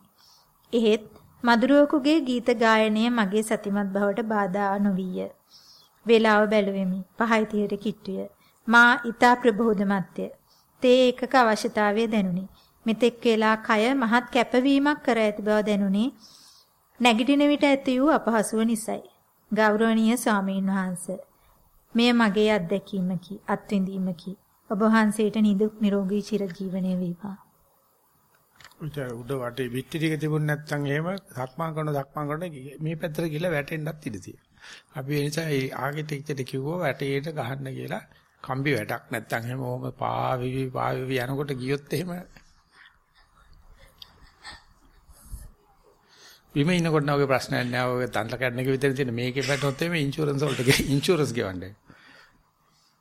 එහෙත් මధుරවකුගේ ගීත ගායනය මගේ සතිමත් බවට බාධා නොවිය. වේලාව බැලුවෙමි. 5:30ට කිට්ටුය. මා ඊතා ප්‍රබෝධමත්ය. තේ එකක අවශ්‍යතාවය දැනුනි. මෙතෙක් වේලා කය මහත් කැපවීමක් කර ඇති බව දැනුනේ නැගිටින විට ඇති වූ අපහසුව නිසයි. ගෞරවනීය ස්වාමීන් වහන්සේ මෙය මගේ අත්දැකීමකි අත්විඳීමකි. ඔබ වහන්සේට නිදුක් නිරෝගී චිරජීවනයේ වේවා. උඩ වටේ පිටි ටික තිබුණ නැත්නම් එහෙම සක්මන් කරන සක්මන් කරන මේ පැත්තට ගිහලා වැටෙන්නත් ඉඩ තියෙනවා. අපි ඒ නිසා ඒ ආකිටෙක්චර්ට කිව්වා වැටේට ගහන්න කියලා කම්බි වැටක් නැත්නම් එහෙම ඕම පාවිවි පාවිවි යනකොට ගියොත් එහෙම බිම ඉන්නකොට නම් ඔය ප්‍රශ්නයක් නෑ ඔය තන්ත්‍ර කඩන එක විතර තියෙන මේකේ පැටනොත් එimhe ඉන්ෂුරන්ස් වලට ඉන්ෂුරන්ස් ගෙවන්නේ.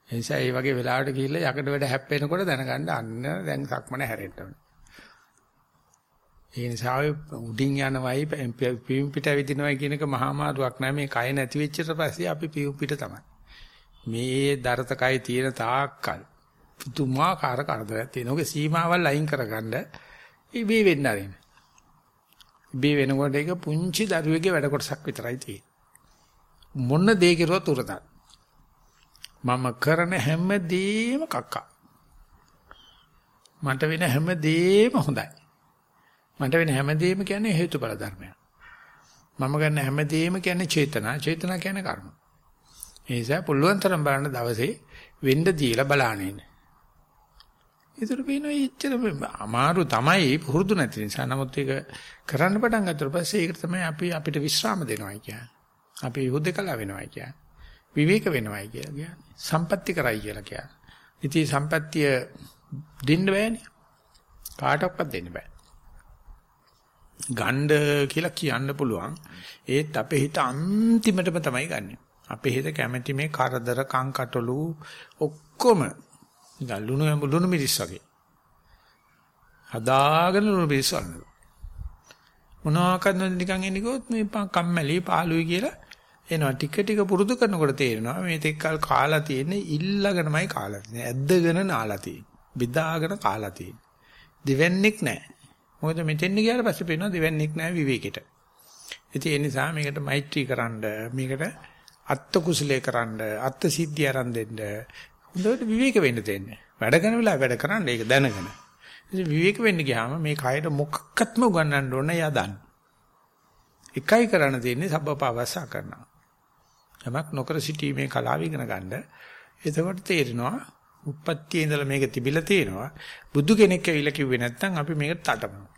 ඒ නිසා මේ වගේ වෙලාවට ගිහිල්ලා යකඩ වැඩ හැප්පෙනකොට දැනගන්න අන්න දැන් සක්මන හැරෙන්න ඕනේ. ඒ නිසා උඩින් යනවයි පියුම් පිට ඇවිදිනවයි කියන එක මහා මාරුවක් නෑ මේ කය නැති වෙච්චට පස්සේ අපි පියුම් පිට තමයි. මේ දරතකයි තියෙන තාක්කල් පුදුමාකාර කරදරයක් තියෙනවා. ඔගේ සීමාවල් අයින් කරගන්න ඉබේ වෙන්න ආරින්න. ඉබේ වෙනකොට ඒක පුංචි දරුවෙක්ගේ වැඩ කොටසක් විතරයි තියෙන්නේ. මොන දේ කෙරුවත් උරතක්. මම කරන හැම දෙයක්ම කක්කා. මට වෙන හැම දෙයක්ම හොඳයි. මට වෙන හැම දෙයක්ම කියන්නේ හේතුඵල ධර්මයක්. මම ගන්න හැම දෙයක්ම කියන්නේ චේතනා. චේතනා කියන්නේ කර්ම. ඒ නිසා පුළුවන් තරම් බලන්න දවසේ වෙන්න දීලා බලාගෙන ඒතර පේනවා එච්චර අමාරු තමයි පුරුදු නැති නිසා. නමුත් ඒක කරන්න පටන් ගත්තට පස්සේ ඒකට තමයි අපි අපිට විශ්‍රාම දෙනවයි කියන්නේ. අපි හුදකලා වෙනවයි කියන්නේ. විවේක වෙනවයි කියලා කියන්නේ. සම්පත්‍ති කරයි කියලා කියන්නේ. ඉතින් සම්පත්තිය දෙන්න බෑනේ. කාටවත් දෙන්න බෑ. ගණ්ඩ කියලා කියන්න පුළුවන්. ඒත් අපේ හිත අන්තිමටම තමයි ගන්නෙ. අපේ හිත කැමැති මේ කරදර කංකටොළු ඔක්කොම නිකන් ලුණු ලුණු මිරිස් වගේ. හදාගෙන ලුණු මිරිස් වගේ. මොනවාක්ද නිකන් එන්නේ කිව්වොත් මේ කම්මැලි පාළුයි කියලා එනවා ටික ටික පුරුදු කරනකොට තේරෙනවා මේ තෙක්කල් කාලා තියෙන්නේ ඉල්ලගෙනමයි කාලා තියෙන්නේ ඇද්දගෙන නාලා තියෙන්නේ බෙදාගෙන කාලා තියෙන්නේ දෙවන්නේක් නැහැ මොකද මෙතෙන් ගියාට පස්සේ පේනවා දෙවන්නේක් නැහැ විවේකෙට ඉතින් ඒ නිසා මේකට මෛත්‍රී කරන්න මේකට අත්ත කුසලයේ කරන්න අත්ත සිද්ධිය ආරම්භ දෙන්න හොඳට විවේක වෙන්න දෙන්නේ. වැඩ කරන වෙලාව වැඩ කරන්න ඒක දැනගෙන. ඉතින් විවේක වෙන්න ගියාම මේ කයට මොකක්වත්ම උගන්වන්න ඕන එයා දන්න. එකයි කරන්න තියෙන්නේ සබ්බපාවස්සා කරනවා. යමක් නොකර සිටීමේ කලාව ඉගෙන ගන්න. එතකොට තේරෙනවා උප්පත්තියේ ඉඳලා මේක තිබිලා තියෙනවා. බුදු කෙනෙක් ඇවිල්ලා කිව්වේ නැත්නම් අපි මේක තටමනවා.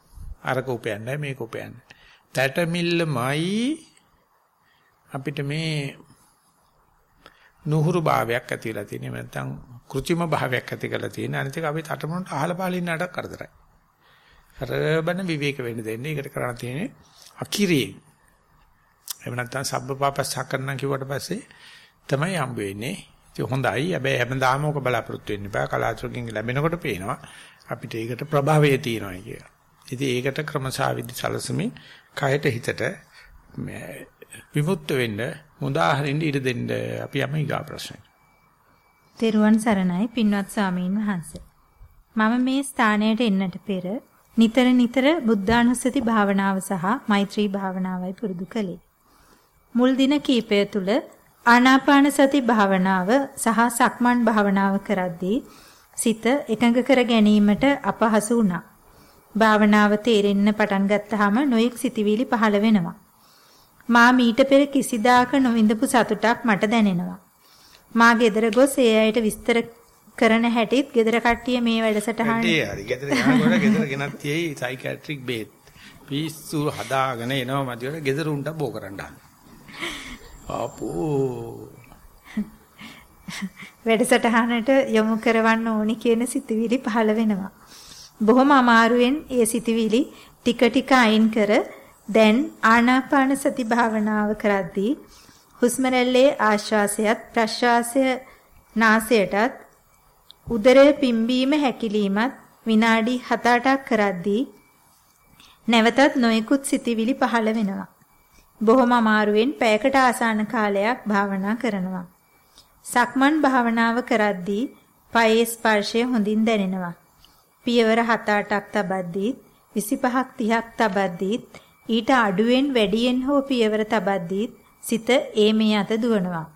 අරක උපයන්නයි මේක උපයන්නේ. තටමිල්ලමයි අපිට මේ නුහුරු භාවයක් ඇති වෙලා තියෙනවා. නැත්නම් કૃතිම භාවයක් ඇති කරලා තියෙන. අනිත් එක අපි තටමනට අහල පාලින් නඩක් කරදරයි. කරබන විවේක වෙන්න දෙන්නේ. ඒකට කරන්න තියෙන්නේ අකිරියෙන්. එහෙම නැත්නම් සබ්බපාපස්සා කරන්න කිව්වට පස්සේ තමයි හම්බ වෙන්නේ. ඒක හොඳයි. හැබැයි හැමදාම ඔක බලාපොරොත්තු වෙන්න බෑ. කලාතුරකින් ලැබෙනකොට පේනවා අපිට ඒකට ප්‍රභාවය තියෙනවා කියලා. ඉතින් ඒකට ක්‍රමසාවිදි සලසමින් කයට හිතට විමුක්ත වෙන්න මුදාහරින්න ඉඩ දෙන්න අපි යමු ඊගා ප්‍රශ්නෙට. තෙරුවන් සරණයි පින්වත් ස්වාමීන් වහන්සේ. මම මේ ස්ථානයට එන්නට පෙර නිතර නිතර බුද්ධානුස්සති භාවනාව සහ මෛත්‍රී භාවනාවයි පුරුදු කළේ. මුල් දින කීපය තුල ආනාපාන සති භාවනාව සහ සක්මන් භාවනාව කරද්දී සිත එකඟ කර ගැනීමට අපහසු වුණා. භාවනාව තේරෙන්න පටන් ගත්තාම නොයෙක් සිතිවිලි පහළ වෙනවා. මා මීට පෙර කිසිදාක නොවිඳපු සතුටක් මට දැනෙනවා. මා ගෙදර ගොස් ඒ අයට විස්තර කරන හැටිත් ගෙදර කට්ටිය මේ වැඩසටහන ඒ හරි ගෙදර යනකොට ගෙදර ගෙනත් තියෙයි සයිකියාට්‍රික් බේත්. පිස්සු හදාගෙන එනවා මදිවට ගෙදර උන්ට බෝ කරන්න. අපෝ *laughs* වැඩසටහනට යොමු කරවන්න ඕනි කියන සිතුවිලි පහළ වෙනවා. බොහොම අමාරුවෙන් ඒ සිතුවිලි ටික ටික අයින් කර දැන් ආනාපාන සති භාවනාව කරද්දී හුස්ම රැල්ලේ ආශ්වාසයත් ප්‍රශ්වාසය නාසයටත් උදරය පිම්බීම හැකිලීමත් විනාඩි 7-8ක් කරද්දී නැවතත් නොයෙකුත් සිතිවිලි පහළ වෙනවා. බොහොම අමාරුවෙන් පැයකට ආසන්න කාලයක් භාවනා කරනවා. සක්මන් භාවනාව කරද්දී පයේ ස්පර්ශය හොඳින් දැනෙනවා. පියවර 7-8ක් තබද්දී 25ක් 30ක් තබද්දී ඊට අඩුවෙන් වැඩියෙන් හෝ පියවර තබද්දී සිත ඒ මේ අත දුවනවා.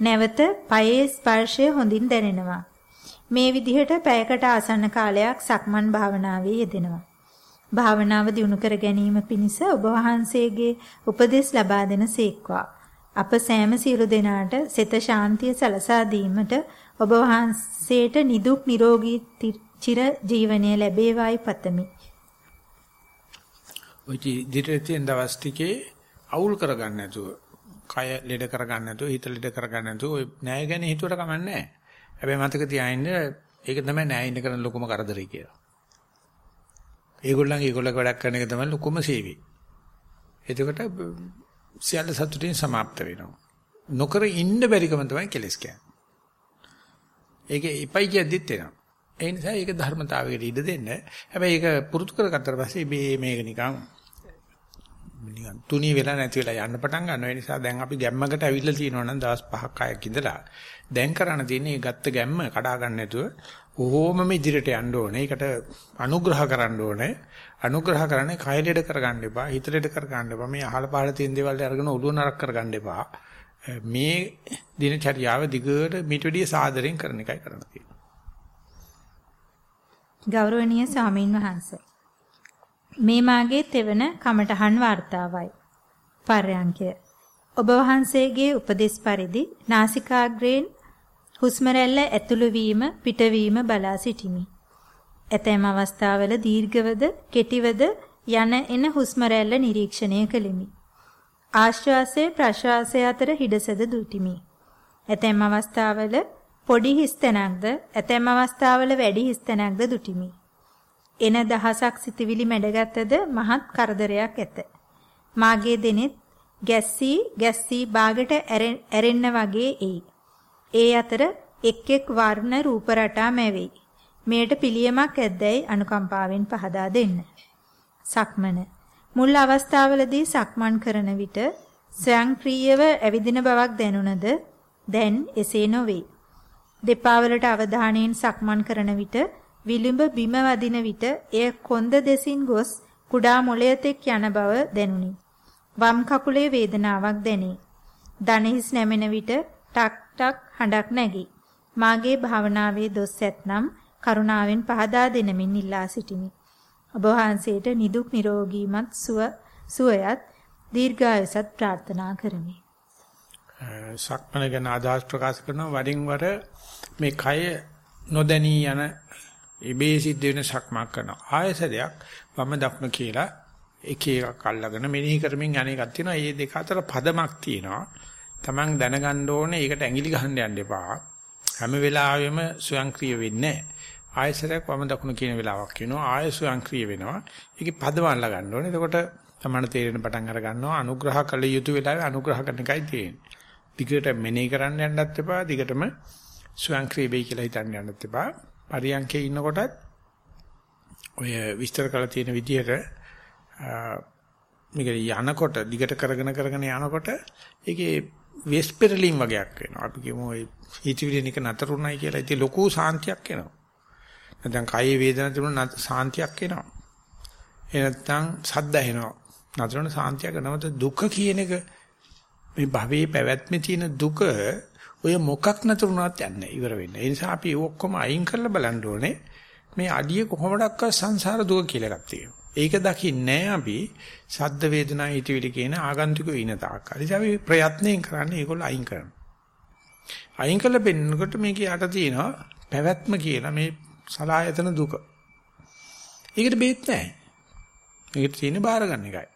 නැවත පයේ ස්පර්ශය හොඳින් දැනෙනවා. මේ විදිහට පැයකට ආසන්න කාලයක් සක්මන් භාවනාවේ යෙදෙනවා. භාවනාව දියුණු කර ගැනීම පිණිස ඔබ වහන්සේගේ උපදෙස් ලබා දෙන සේක්වා. අප සෑම සියලු දෙනාට සිත ශාන්තිය සලසා දීමට ඔබ වහන්සේට නිදුක් නිරෝගී චිර ජීවනය ලැබේවායි පතමි. ඔය ඉදිරියට තියෙන දවස් ටිකේ අවුල් කරගන්න නැතුව, කය ලෙඩ කරගන්න නැතුව, හිත ලෙඩ කරගන්න නැතුව ඔය ණය ගැන හිතුවට කමන්නේ නැහැ. හැබැයි මතක තියාගන්න ඒක තමයි ණය ඉන්න කරන ලොකුම කරදරේ කියලා. ඒගොල්ලන් ඒගොල්ලක වැඩක් කරන එක තමයි ලොකුම සේවය. එතකොට සියල්ල සතුටින් સમાપ્ત වෙනවා. නොකර ඉන්න බැරිකම තමයි කෙලස් කියන්නේ. ඒකේ ඉපයි කියද්දිත් එනවා. ඒ නිසා ඒක ධර්මතාවයකට ඉඩ දෙන්න. හැබැයි ඒක පුරුදු කරගත්තට පස්සේ මේ මේක නිකන් නිකන් තුනී වෙලා නැති වෙලා යන්න පටන් ගන්නවා. ඒ නිසා දැන් අපි ගැම්මකට ඇවිල්ලා තියෙනවා නම් දවස් 5ක් 6ක් ඉඳලා දැන් කරන්න තියෙන්නේ මේ ගත්ත ගැම්ම කඩා ගන්න නැතුව කොහොමම ඉදිරියට යන්න ඕනේ. ඒකට අනුග්‍රහ කරන්න ඕනේ. අනුග්‍රහ කරන්නේ කයලෙඩ කරගන්න එපා, හිතලෙඩ කරගන්න එපා. මේ අහල පහල තියෙන දේවල් අරගෙන ඔළුව නරක කරගන්න එපා. මේ දිනචරියාව දිගට මීට වැඩිය සාදරයෙන් කරන එකයි කරන්න තියෙන්නේ. ගෞරවනීය ස්වාමින් වහන්සේ. මේ මාගේ තෙවන කමඨහන් වார்த்தාවයි. පර්යංකය. ඔබ වහන්සේගේ උපදෙස් පරිදි නාසිකාග්‍රේන් හුස්ම රැල්ල ඇතුළු වීම පිටවීම බලා සිටිමි. ඇතැම් අවස්ථාවල දීර්ඝවද කෙටිවද යන එන හුස්ම රැල්ල නිරීක්ෂණය කළෙමි. ආශ්වාසය ප්‍රශ්වාසය අතර හිඩසද දුටිමි. ඇතැම් අවස්ථාවල පොඩි හිස්තැනක්ද ඇතැම් අවස්ථාවල වැඩි හිස්තැනක්ද දුටිමි. එන දහසක් සිතවිලි මැඩගත්තද මහත් කරදරයක් ඇත. මාගේ දෙනෙත් ගැස්සී ගැස්සී ਬਾගට ඇරෙන්න වගේ එයි. ඒ අතර එක් එක් වර්ණ රූප රටා මැවෙයි. මෙයට පිළියමක් ඇද්දැයි අනුකම්පාවෙන් පහදා දෙන්න. සක්මන මුල් අවස්ථාවලදී සක්මන් කරන විට ස්වයංක්‍රීයව ඇවිදින බවක් දැනුණද දැන් එසේ නොවේ. දෙපා වලට අවධානයෙන් සක්මන් කරන විට විලිඹ බිම වදින විට එය කොන්ද දෙසින් ගොස් කුඩා මොළයතෙක් යන බව දැනුනි. වම් කකුලේ වේදනාවක් දැනේ. දණහිස් නැමෙන විට ටක් ටක් හඬක් නැගී. මාගේ භාවනාවේ දොස් ඇතනම් කරුණාවෙන් පහදා දෙනමින් ඉල්ලා සිටිමි. ඔබ වහන්සේට නිදුක් නිරෝගීමත් සුව සුවයත් දීර්ඝායසත් ප්‍රාර්ථනා කරමි. සක්මන ගැන අදහස් ප්‍රකාශ කරන වරින් වර මේ කය නොදැනී යන ඉබේ සිද්ධ වෙන සක්මක් කරන ආයසදයක් වම දක්න කියලා එක එකක් අල්ලගෙන මෙනෙහි කරමින් යන එකක් තියෙනවා. මේ දෙක අතර පදමක් තියෙනවා. Taman දැනගන්න ඕනේ ඒකට ඇඟිලි ගහන්න යන්න එපා. හැම වෙලාවෙම ස්වයංක්‍රීය වෙන්නේ නැහැ. ආයසරයක් වම දකුණ කියන වෙලාවක් වෙනවා. ආය ස්වයංක්‍රීය වෙනවා. ඒකේ පදම අල්ල ගන්න ඕනේ. එතකොට තමන්න තේරෙන පටන් අර ගන්නවා. අනුග්‍රහ කළ යුතු වෙලාවේ අනුග්‍රහ කරන එකයි තියෙන්නේ. දිගට මෙනෙහි කරන්න යන්නත් එපා. දිගටම ස්වයංක්‍රීය වෙයි කියලා හිතන්න යන්නත් එපා. පරියන්කේ ඉන්නකොටත් ඔය විස්තර කරලා තියෙන විදිහට මේක යනකොට දිගට කරගෙන කරගෙන යනකොට ඒකේ වෙස්පෙරලින් වගේක් වෙනවා. අපි කියමු ඔය හිතවිලි නික නතරුණයි කියලා. ඉතින් ලොකු සාන්තියක් එනවා. නැත්නම් කයේ වේදනාවක් තිබුණා සාන්තියක් එනවා. ඒ නැත්නම් සද්ද එනවා. නතරන සාන්තියක් නැවත දුක කියන එක මේ භවයේ පැවැත්මේ තියෙන දුක ඔය මොකක් නතරුණාත් යන්නේ ඉවර වෙන්නේ. ඒ නිසා අපි ඔක්කොම අයින් කරලා බලන්න ඕනේ. මේ අඩිය කොහොමඩක්ක සංසාර දුක කියලා එකක් තියෙනවා. ඒක දකින්නේ අපි සද්ද වේදනා හිතවිලි කියන ආගන්තුක වින තාක්. අදිට අපි ප්‍රයත්නයෙන් කරන්නේ ඒගොල්ලෝ අයින් කරනවා. අයින් කළ පෙන්නකොට මේක යට තියෙනවා පැවැත්ම කියලා මේ සලායතන දුක. ඒකට බේත් නැහැ. ඒකට තියෙන්නේ බාර ගන්න එකයි.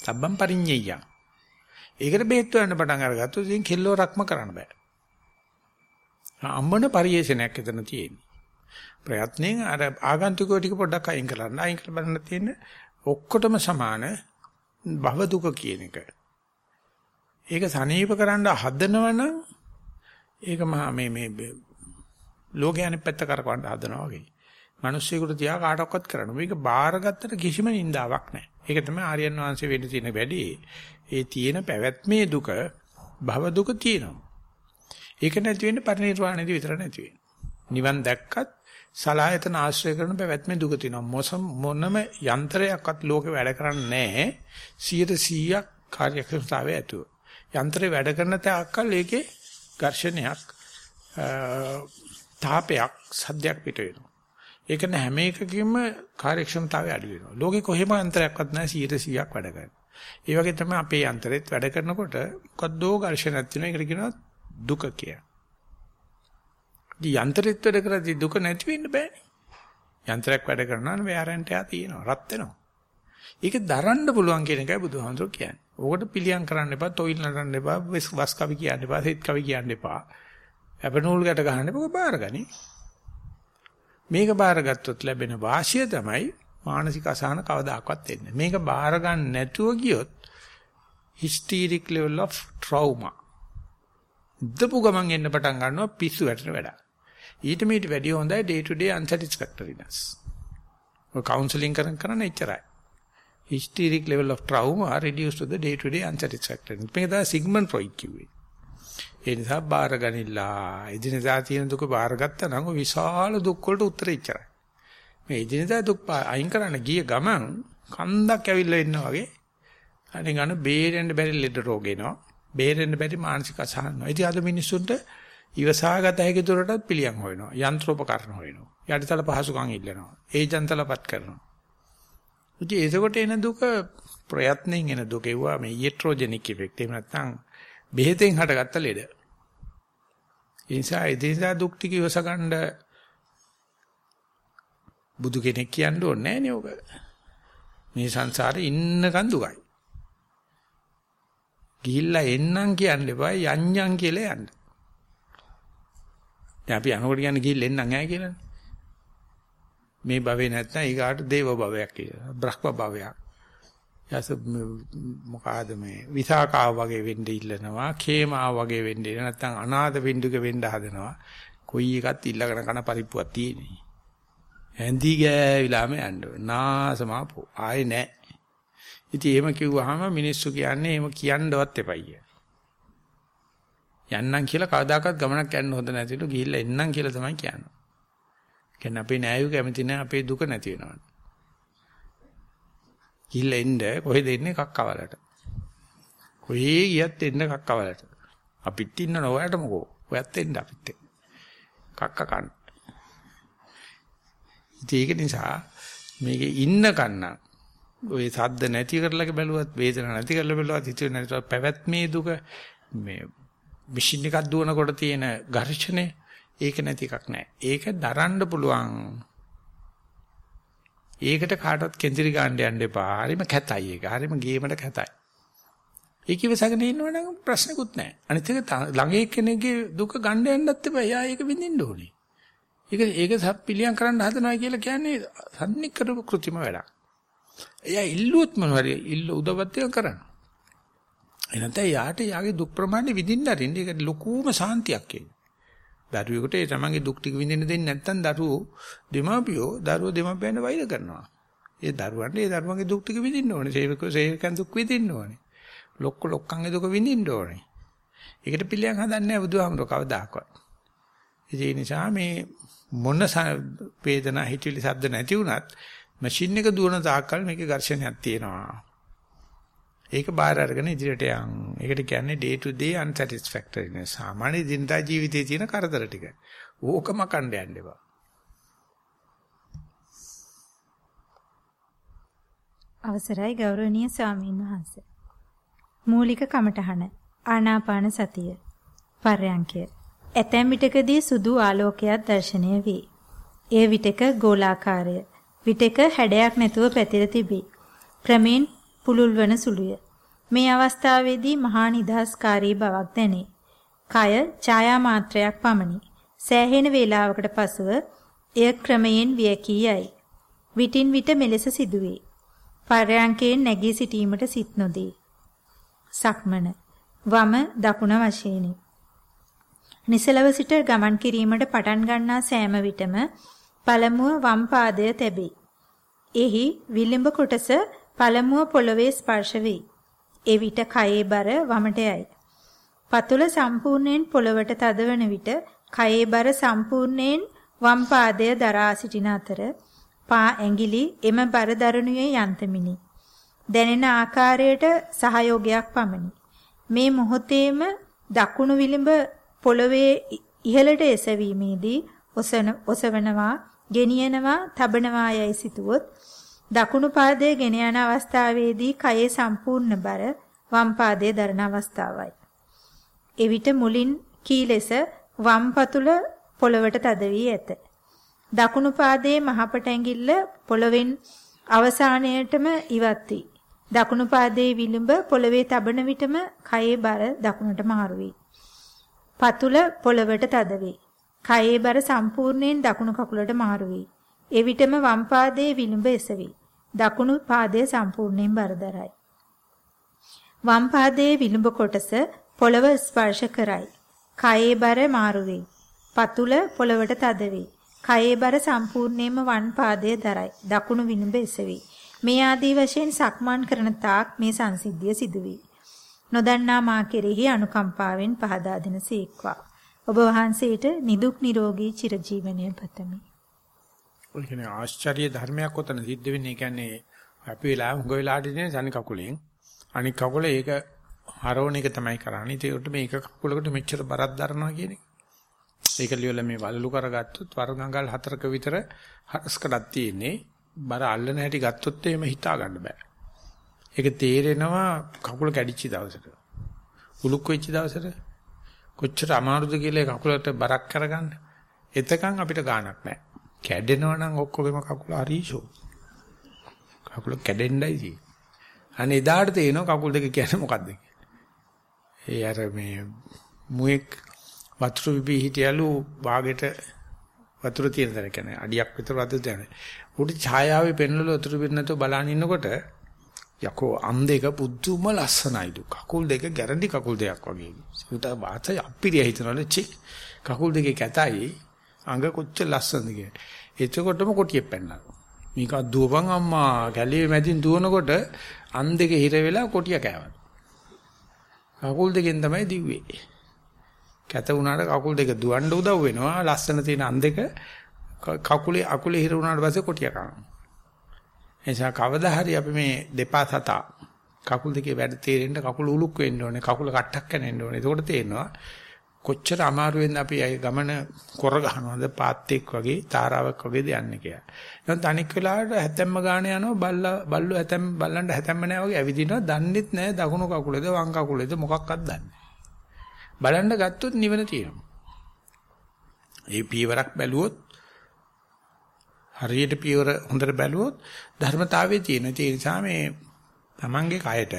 සබ්බම් පරිඤ්ඤය. ඒකට බේත් වෙන්න පටන් අරගත්තොත් ඉතින් කෙල්ලෝරක්ම කරන්න බෑ. අම්මන පරිේශනයක් එතන තියෙන්නේ. ප්‍රයත්නෙන් අර ආගන්තුකෝ ටික පොඩ්ඩක් අයින් කරන්න. අයින් කරලා බලන්න තියෙන්නේ ඔක්කොටම සමාන භව දුක කියන එක. ඒක සනීප කරන්න හදනවනම් ඒක මහා මේ මේ ලෝකයන්ෙ පැත්ත කරකවන්න හදනවා වගේ. මිනිස්සුෙකුට තියා කාටවත් කරන්න. මේක බාරගත්තට කිසිම නින්දාවක් නැහැ. ඒක තමයි ආර්යයන් වහන්සේ වෙන්න තියෙන වැඩි. ඒ තියෙන පැවැත්මේ දුක භව දුක තියෙනවා. ඒක නැති වෙන්නේ පරිණිරවාණයදී විතර නැති වෙන්නේ. නිවන් දැක්කත් සලායතන ආශ්‍රය කරන පැවැත්මේ දුක තියෙනවා. මොනම යන්ත්‍රයක්වත් ලෝකේ වැඩ කරන්නේ නැහැ. 100%ක් කාර්යක්ෂමතාවය ඇතුව. යන්ත්‍රේ වැඩ කරන තාක්කල් ඒකේ ඝර්ෂණයක් තාපයක් සද්දයක් පිට වෙනවා. ඒක න හැම එකකින්ම කාර්යක්ෂමතාවය අඩු වෙනවා. ලෝකේ කොහෙම අන්තරයක්වත් නැහැ 100%ක් වැඩ කරන. ඒ වගේ තමයි අපේ අන්තරෙත් වැඩ කරනකොට මොකද්දෝ ඝර්ෂණයක් තියෙනවා. ඒකට කියනවා දුක කියලා. දී යන්ත්‍රෙත් වැඩ කරද්දී දුක නැති වෙන්න බෑනේ. යන්ත්‍රයක් වැඩ කරනවා නම් වෑරන්ට් එකක් තියෙනවා. රත් වෙනවා. ඒක දරන්න පුළුවන් කියන එකයි බුදුහාමුදුරුවෝ කියන්නේ. ඕකට පිළියම් කරන්න එපා, තොইল නටන්න එපා, වස් කවි කියන්න එපා, සෙත් කවි කියන්න එපා. අපනූල් ගැට ගහන්න එපා බාරගනි. මේක බාරගත්තොත් ලැබෙන වාසිය තමයි මානසික අසහන කවදාකවත් එන්නේ. මේක බාර ගන්න නැතුව ගියොත් hysteric level of trauma. දපු ගමන් එන්න පටන් ගන්නවා පිස්සු වැටෙන වැඩ. ඊට මීට වැඩිය හොඳයි day to day unsatisfactoriness. ඔය කවුන්සලින් කරන කරන එච්චරයි. hysteric level of trauma are reduced to the day to day unsatisfactoriness. මේක තමයි සිග්මන්ඩ් ෆ්‍රොයිඩ් කිව්වේ. ඒ නිසා බාර ගනිලා එදිනදා තියෙන දුක බාරගත්තා නම් විශාල දුක් වලට උත්තර ඉච්චරයි. මේ එදිනදා දුක් අයින් කරන්න ගිය ගමන් කන්දක් ඇවිල්ලා ඉන්නා වගේ අනේ ගන්න බේරෙන්න බැරි ලෙඩ රෝග එනවා. බේරෙන්න බැරි මානසික අසහන. ඉතින් අද මිනිස්සුන්ට ඉවසාගත හැකි දුරටත් පිළියම් හොයනවා. යන්ත්‍රෝපකරණ හොයනවා. යටිතල පහසුකම් ඉල්ලනවා. ඒජන්තලපත් කරනවා. ඉතින් ඒසකොට එන දුක ප්‍රයත්නෙන් එන දුක ඒවා මේ ඊට්‍රොජෙනික් ඉෆෙක්ට්. එහෙම නැත්නම් බෙහෙතෙන් හටගත්ත ලෙඩ. ඒ නිසා එදිනදා දුක් ටික ඉවස ගන්න බුදු කෙනෙක් කියන්න ඕනේ නැහැ නේ ඔක. මේ සංසාරේ ඉන්නකන් දුකයි. ගිහිල්ලා එන්නම් කියන්න එපා යන්යන් කියලා යන්න. දැන් අපි අනකොට කියන්නේ ගිහිල්ලා එන්නම් ඈ කියලානේ. මේ භවේ නැත්නම් ඊගාට දේව භවයක් කියලා. බ්‍රහ්ම භවයක්. යස මොකಾದ මේ විසාකාව වගේ වෙන්න ඉල්ලනවා, කේමාව වගේ වෙන්න ඉල්ල නැත්නම් අනාථ පින්ඩුක වෙන්න හදනවා. කොයි එකත් ඉල්ලගෙන කන පරිප්පුවක් තියෙන්නේ. ඇඳි ගෑවිලාම යන්න. නාසමා ආයේ නැහැ. ඉතින් එහෙම කිව්වහම මිනිස්සු කියන්නේ එහෙම කියන්නවත් එපයි යන්නම් කියලා කවදාකවත් ගමනක් යන්න හොඳ නැතිලු ගිහිල්ලා එන්නම් කියලා තමයි කියන්නේ. කියන්නේ අපේ නෑයු කැමති නෑ අපේ දුක නැති වෙනවා. ගිහිල්ලා එන්න කොහෙද එන්නේ කක්කවලට. කොහේ ගියත් එන්න කක්කවලට. අපිත් ඉන්න නොවයට මොකෝ. ඔයත් එන්න අපිත් කක්ක කන්න. ඒක නිසා මේකේ ඉන්න කන්නා ඔය සද්ද නැති කරලා බැලුවත් වේදන නැති කරලා බැලුවත් හිතුවේ නැතිව පැවැත්මේ දුක මේ මැෂින් එකක් දුවනකොට තියෙන ඝර්ෂණය ඒක නැති එකක් නෑ. ඒක දරන්න පුළුවන්. ඒකට කාටවත් කෙන්දිරි ගන්න යන්න එපා. හරිම කැතයි ඒක. හරිම ගේමට කැතයි. ඒක ඉවසගෙන ඉන්නවනම් ප්‍රශ්නකුත් නෑ. අනිත් එක ළඟ එක්කෙනෙක්ගේ දුක ගන්න යන්නත් එපා. එයා ඒක විඳින්න ඕනේ. ඒක ඒක සප්පිලියම් කරන්න හදනවා කියලා කියන්නේ සම්නිකරු කෘත්‍රිම වැඩක්. එයා ඉල්ලුවොත් මොනවාරි ඉල්ල උදව්වත් එක කරන්න. එනතේ යාට යාගේ දුක් ප්‍රමාණය විඳින්න අරින්න ඒක ලොකුම සාන්තියක් ඒක. දරුවෙකුට ඒ තමන්ගේ දුක් ටික විඳින්න දෙන්නේ නැත්නම් දරුවෝ දෙමාපියෝ දරුවෝ දෙමාපියන්ට වෛර කරනවා. ඒ දරුවන්ට ඒ දරුවන්ගේ දුක් ටික විඳින්න ඕනේ. සේවකෝ සේවකයන් දුක් විඳින්න ඕනේ. ලොක්ක ලොක්කන්ගේ දුක විඳින්න ඕනේ. ඒකට පිළියම් හදන්නේ නැහැ බුදුහාමුදුරුවෝ කවදාකවත්. ඒ නිසා මේ මොන වේදනා හිතවිලි ශබ්ද නැති වුණත් මැෂින් එක දුවන තාක්කල් මේකේ ඝර්ෂණයක් තියෙනවා. ඒක බාහිර අරගෙන ඉදිරියට යන්. ඒකට කියන්නේ day to day unsatisfactoriness. සාමාන්‍ය දිනදා ජීවිතයේ තියෙන කරදර ටික. ඕකම කණ්ඩ යන්න එපා. අවසරයි ගෞරවනීය ස්වාමීන් වහන්සේ. මූලික කමඨහන ආනාපාන සතිය. පර්යංකය. ඇතැම් විටකදී සුදු ආලෝකයක් දැర్శණය වේ. එය විටක ගෝලාකාරය. විටක හැඩයක් නැතුව පැතිර තිබේ. ක්‍රමෙන් පුලුල්වන සුළුය. මේ අවස්ථාවේදී මහා නිදහස්කාරී බවක් දැනේ. කය ඡායා මාත්‍රයක් පමණි. සෑහෙන වේලාවකට පසුව එය ක්‍රමයෙන් වියකී යයි. විටින් විට මෙලෙස සිදුවේ. පරයන්කයෙන් නැගී සිටීමට සිත් නොදේ. සක්මන වම දකුණ වශයෙන්ි. නිසලව සිට ගමන් කිරීමට පටන් ගන්නා සෑම විටම පළමුව වම් පාදය තැබේ. එහි විලිඹ කොටස පළමුව පොළවේ ස්පර්ශ වේ. එවිට කයේ බර වමට යයි. පතුල සම්පූර්ණයෙන් පොළවට තදවන විට කයේ බර සම්පූර්ණයෙන් වම් පාදය දරා සිටින අතර පා ඇඟිලි එම බර දරණුවේ යන්තමිනි. දැනෙන ආකාරයට සහයෝගයක් පමණි. මේ මොහොතේම දකුණු විලිඹ පොළවේ ඉහළට එසවීමේදී ඔසන ඔසවනවා ගෙනියනවා, තබනවා යයි සිතුවොත් දකුණු පාදයේ ගෙන යන අවස්ථාවේදී කයේ සම්පූර්ණ බර වම් පාදයේ දරන අවස්ථාවයි. එවිට මුලින් කී ලෙස වම් පතුල පොළවට තද වී ඇත. දකුණු පාදයේ මහපට ඇඟිල්ල පොළවෙන් අවසානයේටම ඉවත් වී දකුණු පාදයේ විලුඹ පොළවේ තබන විටම කයේ බර දකුණට මාරු වේ. පතුල පොළවට තද වේ. කයේ බර සම්පූර්ණයෙන් දකුණු කකුලට මාරු වේ. එවිටම වම් පාදයේ විලුඹ එසවේ. දකුණු පාදය සම්පූර්ණයෙන් බරදරයි. වම් පාදයේ විලුඹ කොටස පොළව ස්පර්ශ කරයි. කයේ බර මාරු වේ. පතුල පොළවට තද වේ. කයේ බර සම්පූර්ණයෙන්ම වම් පාදයේ දරයි. දකුණු විලුඹ එසවේ. මේ ආදී වශයෙන් සක්මන් කරන තාක් මේ සංසිද්ධිය සිදුවේ. නොදන්නා මා කෙරෙහි අනුකම්පාවෙන් පහදා දෙන සීක්වා. ඔබ වහන්සේට නිදුක් නිරෝගී චිරජීවනය පතමි. ඔය කියන්නේ ආශ්චර්ය ධර්මයක් උතන සිද්ධ වෙන්නේ කියන්නේ අපි වෙලා හුඟ වෙලාට ඉන්නේ සනි කකුලෙන් අනික් කකුල ඒක හරවන එක තමයි කරන්නේ. ඒකට මේක කකුලකට මෙච්චර බරක් දරනවා කියන එක. ඒක ලියවල මේ වලලු කරගත්තොත් වරගංගල් හතරක විතර හස්කඩක් තියෙන්නේ. බර අල්ලන හැටි ගත්තොත් එහෙම හිතා ගන්න බෑ. ඒක තේරෙනවා කකුල කැඩිච්ච දවසට. උලුක් වෙච්ච දවසට කොච්චර අමාරුද කියලා කකුලට බරක් කරගන්න. එතකන් අපිට ගාණක් නැහැ. කැඩෙනවා නම් ඔක්කොගෙම කකුල හරිෂෝ. කකුල කැඩෙන්නයි තියෙන්නේ. අනේ එදාට තේරෙනවා කකුල් දෙක කියන්නේ මොකද්ද ඒ අර මේ මුවෙක් වතුර විපී හිටියලු වාගෙට වතුර තියෙන තැන කියන්නේ අඩියක් විතර වතුර තියෙන. උඩ ඡායාවේ පෙන්වල වතුර පිරනතෝ බලන් ඉන්නකොට යකෝ අම් දෙක පුදුම ලස්සනයිලු. කකුල් දෙක ගැරන්ටි කකුල් දෙකක් වගේ. උට වාත අප්පිරිය හිතනවලු චි කකුල් දෙකේ කැතයි අඟ කොච්චර ලස්සනද කියලා. එතකොටම කොටියෙක් පැනනවා. මේක දුවපන් අම්මා කැලේ මැදින් දුවනකොට අන් දෙක හිර වෙලා කොටිය කෑවා. කකුල් දෙකෙන් තමයි දිව්වේ. කැත වුණාට කකුල් දෙක දුවන්න උදව් වෙනවා. ලස්සන තියෙන අන් දෙක කකුලේ අකුලේ හිර වුණාට පස්සේ කොටිය කනවා. එනිසා කවදා හරි අපි මේ දෙපා සතා කකුල් දෙකේ වැඩ තේරෙන්න කකුල උලුක් වෙන්න ඕනේ. කකුල කට්ටක් කැනෙන්න ඕනේ. එතකොට තේරෙනවා කොච්චර අමාරුවෙන්ද අපි අය ගමන කොර ගන්නවද පාත්තෙක් වගේ තාරාවක් වගේද යන්නේ කියලා. එහෙනම් තනික් වෙලාවට හැතැම්ම ගාන යනවා බල්ලා බල්ලෝ හැතැම් බල්ලන්ට හැතැම්ම නැහැ වගේ ඇවිදිනවා දන්නෙත් නැහැ දකුණු කකුලේද වම් කකුලේද මොකක්වත් දන්නේ බලන්න ගත්තොත් නිවන තියෙනවා. ඒ පියවරක් බැලුවොත් හරියට පියවර හොඳට බැලුවොත් ධර්මතාවයේ තියෙන. ඒ නිසා මේ Tamange කයට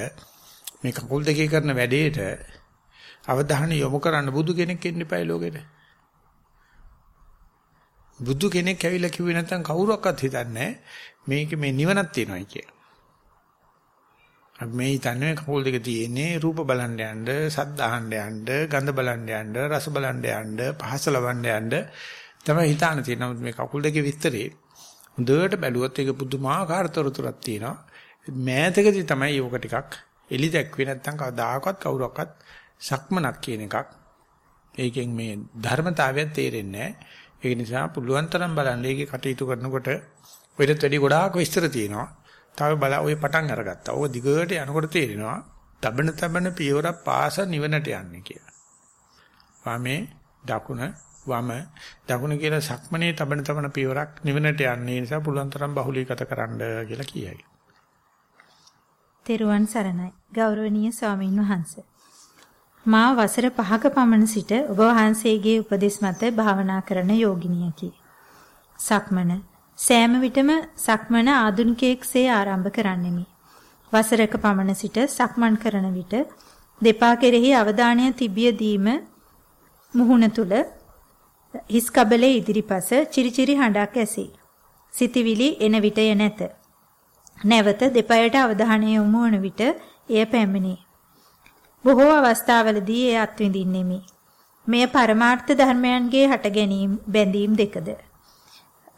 මේ කකුල් දෙකේ කරන වැඩේට අවධානය යොමු කරන්න බුදු කෙනෙක් ඉන්න එපායි ලෝකෙට. බුදු කෙනෙක් ඇවිල්ලා කිව්වේ නැත්නම් කවුරක්වත් හිතන්නේ මේක මේ නිවනක් තියෙනවා කියලා. අපි මේ හිතන්නේ කකුල් දෙක තියෙන්නේ රූප බලන්න යන්න, සද්ද අහන්න යන්න, ගඳ බලන්න යන්න, රස බලන්න යන්න, පහස ලබන්න යන්න තමයි හිතාන තියෙනවා. මේ කකුල් දෙකේ විස්තරේ හොඳට බැලුවොත් ඒක පුදුමාකාර තොරතුරක් තියෙනවා. මෑතකදී තමයි යෝග ටිකක් එලි දැක්වේ නැත්නම් කවදාකවත් කවුරක්වත් සක්මනක් කියන එකක්. ඒකෙන් මේ ධර්මතාවය තේරෙන්නේ නැහැ. ඒ නිසා පුළුවන් තරම් බලන්න ඒකේ කටයුතු කරනකොට ඔයිට වැඩි ගොඩාක් විස්තර තියෙනවා. තව බල ඔය පටන් අරගත්තා. ඕක දිගට යනකොට තේරෙනවා. තබන තබන පියවර පාස නිවනට යන්නේ කියලා. වමේ දකුණ වම දකුණ කියලා සක්මනේ තබන තබන පියවරක් නිවනට යන්නේ නිසා පුළුවන් තරම් බහුලීගත කරන්න කියලා කියයි. තෙරුවන් සරණයි. ගෞරවනීය ස්වාමීන් වහන්සේ මා වසර 5ක පමණ සිට ඔබ වහන්සේගේ උපදෙස් මත භාවනා කරන යෝගිනියකි. සක්මන සෑම විටම සක්මන ආදුනිකයෙක්සේ ආරම්භ කරන්නෙමි. වසරක පමණ සිට සක්මන් කරන විට දෙපා කෙරෙහි අවධානය තිබිය දීම මුහුණ තුල හිස් කබලේ ඉදිරිපස චිරිචිරි හඬක් ඇසේ. සිතවිලි එන විටය නැත. නැවත දෙපයට අවධානය යොමු වන විට එය පැමිණේ. බොහෝ අවස්ථාවලදී එය අත්විඳින්නෙමි. මෙය පරමාර්ථ ධර්මයන්ගේ හට ගැනීම බැඳීම් දෙකද.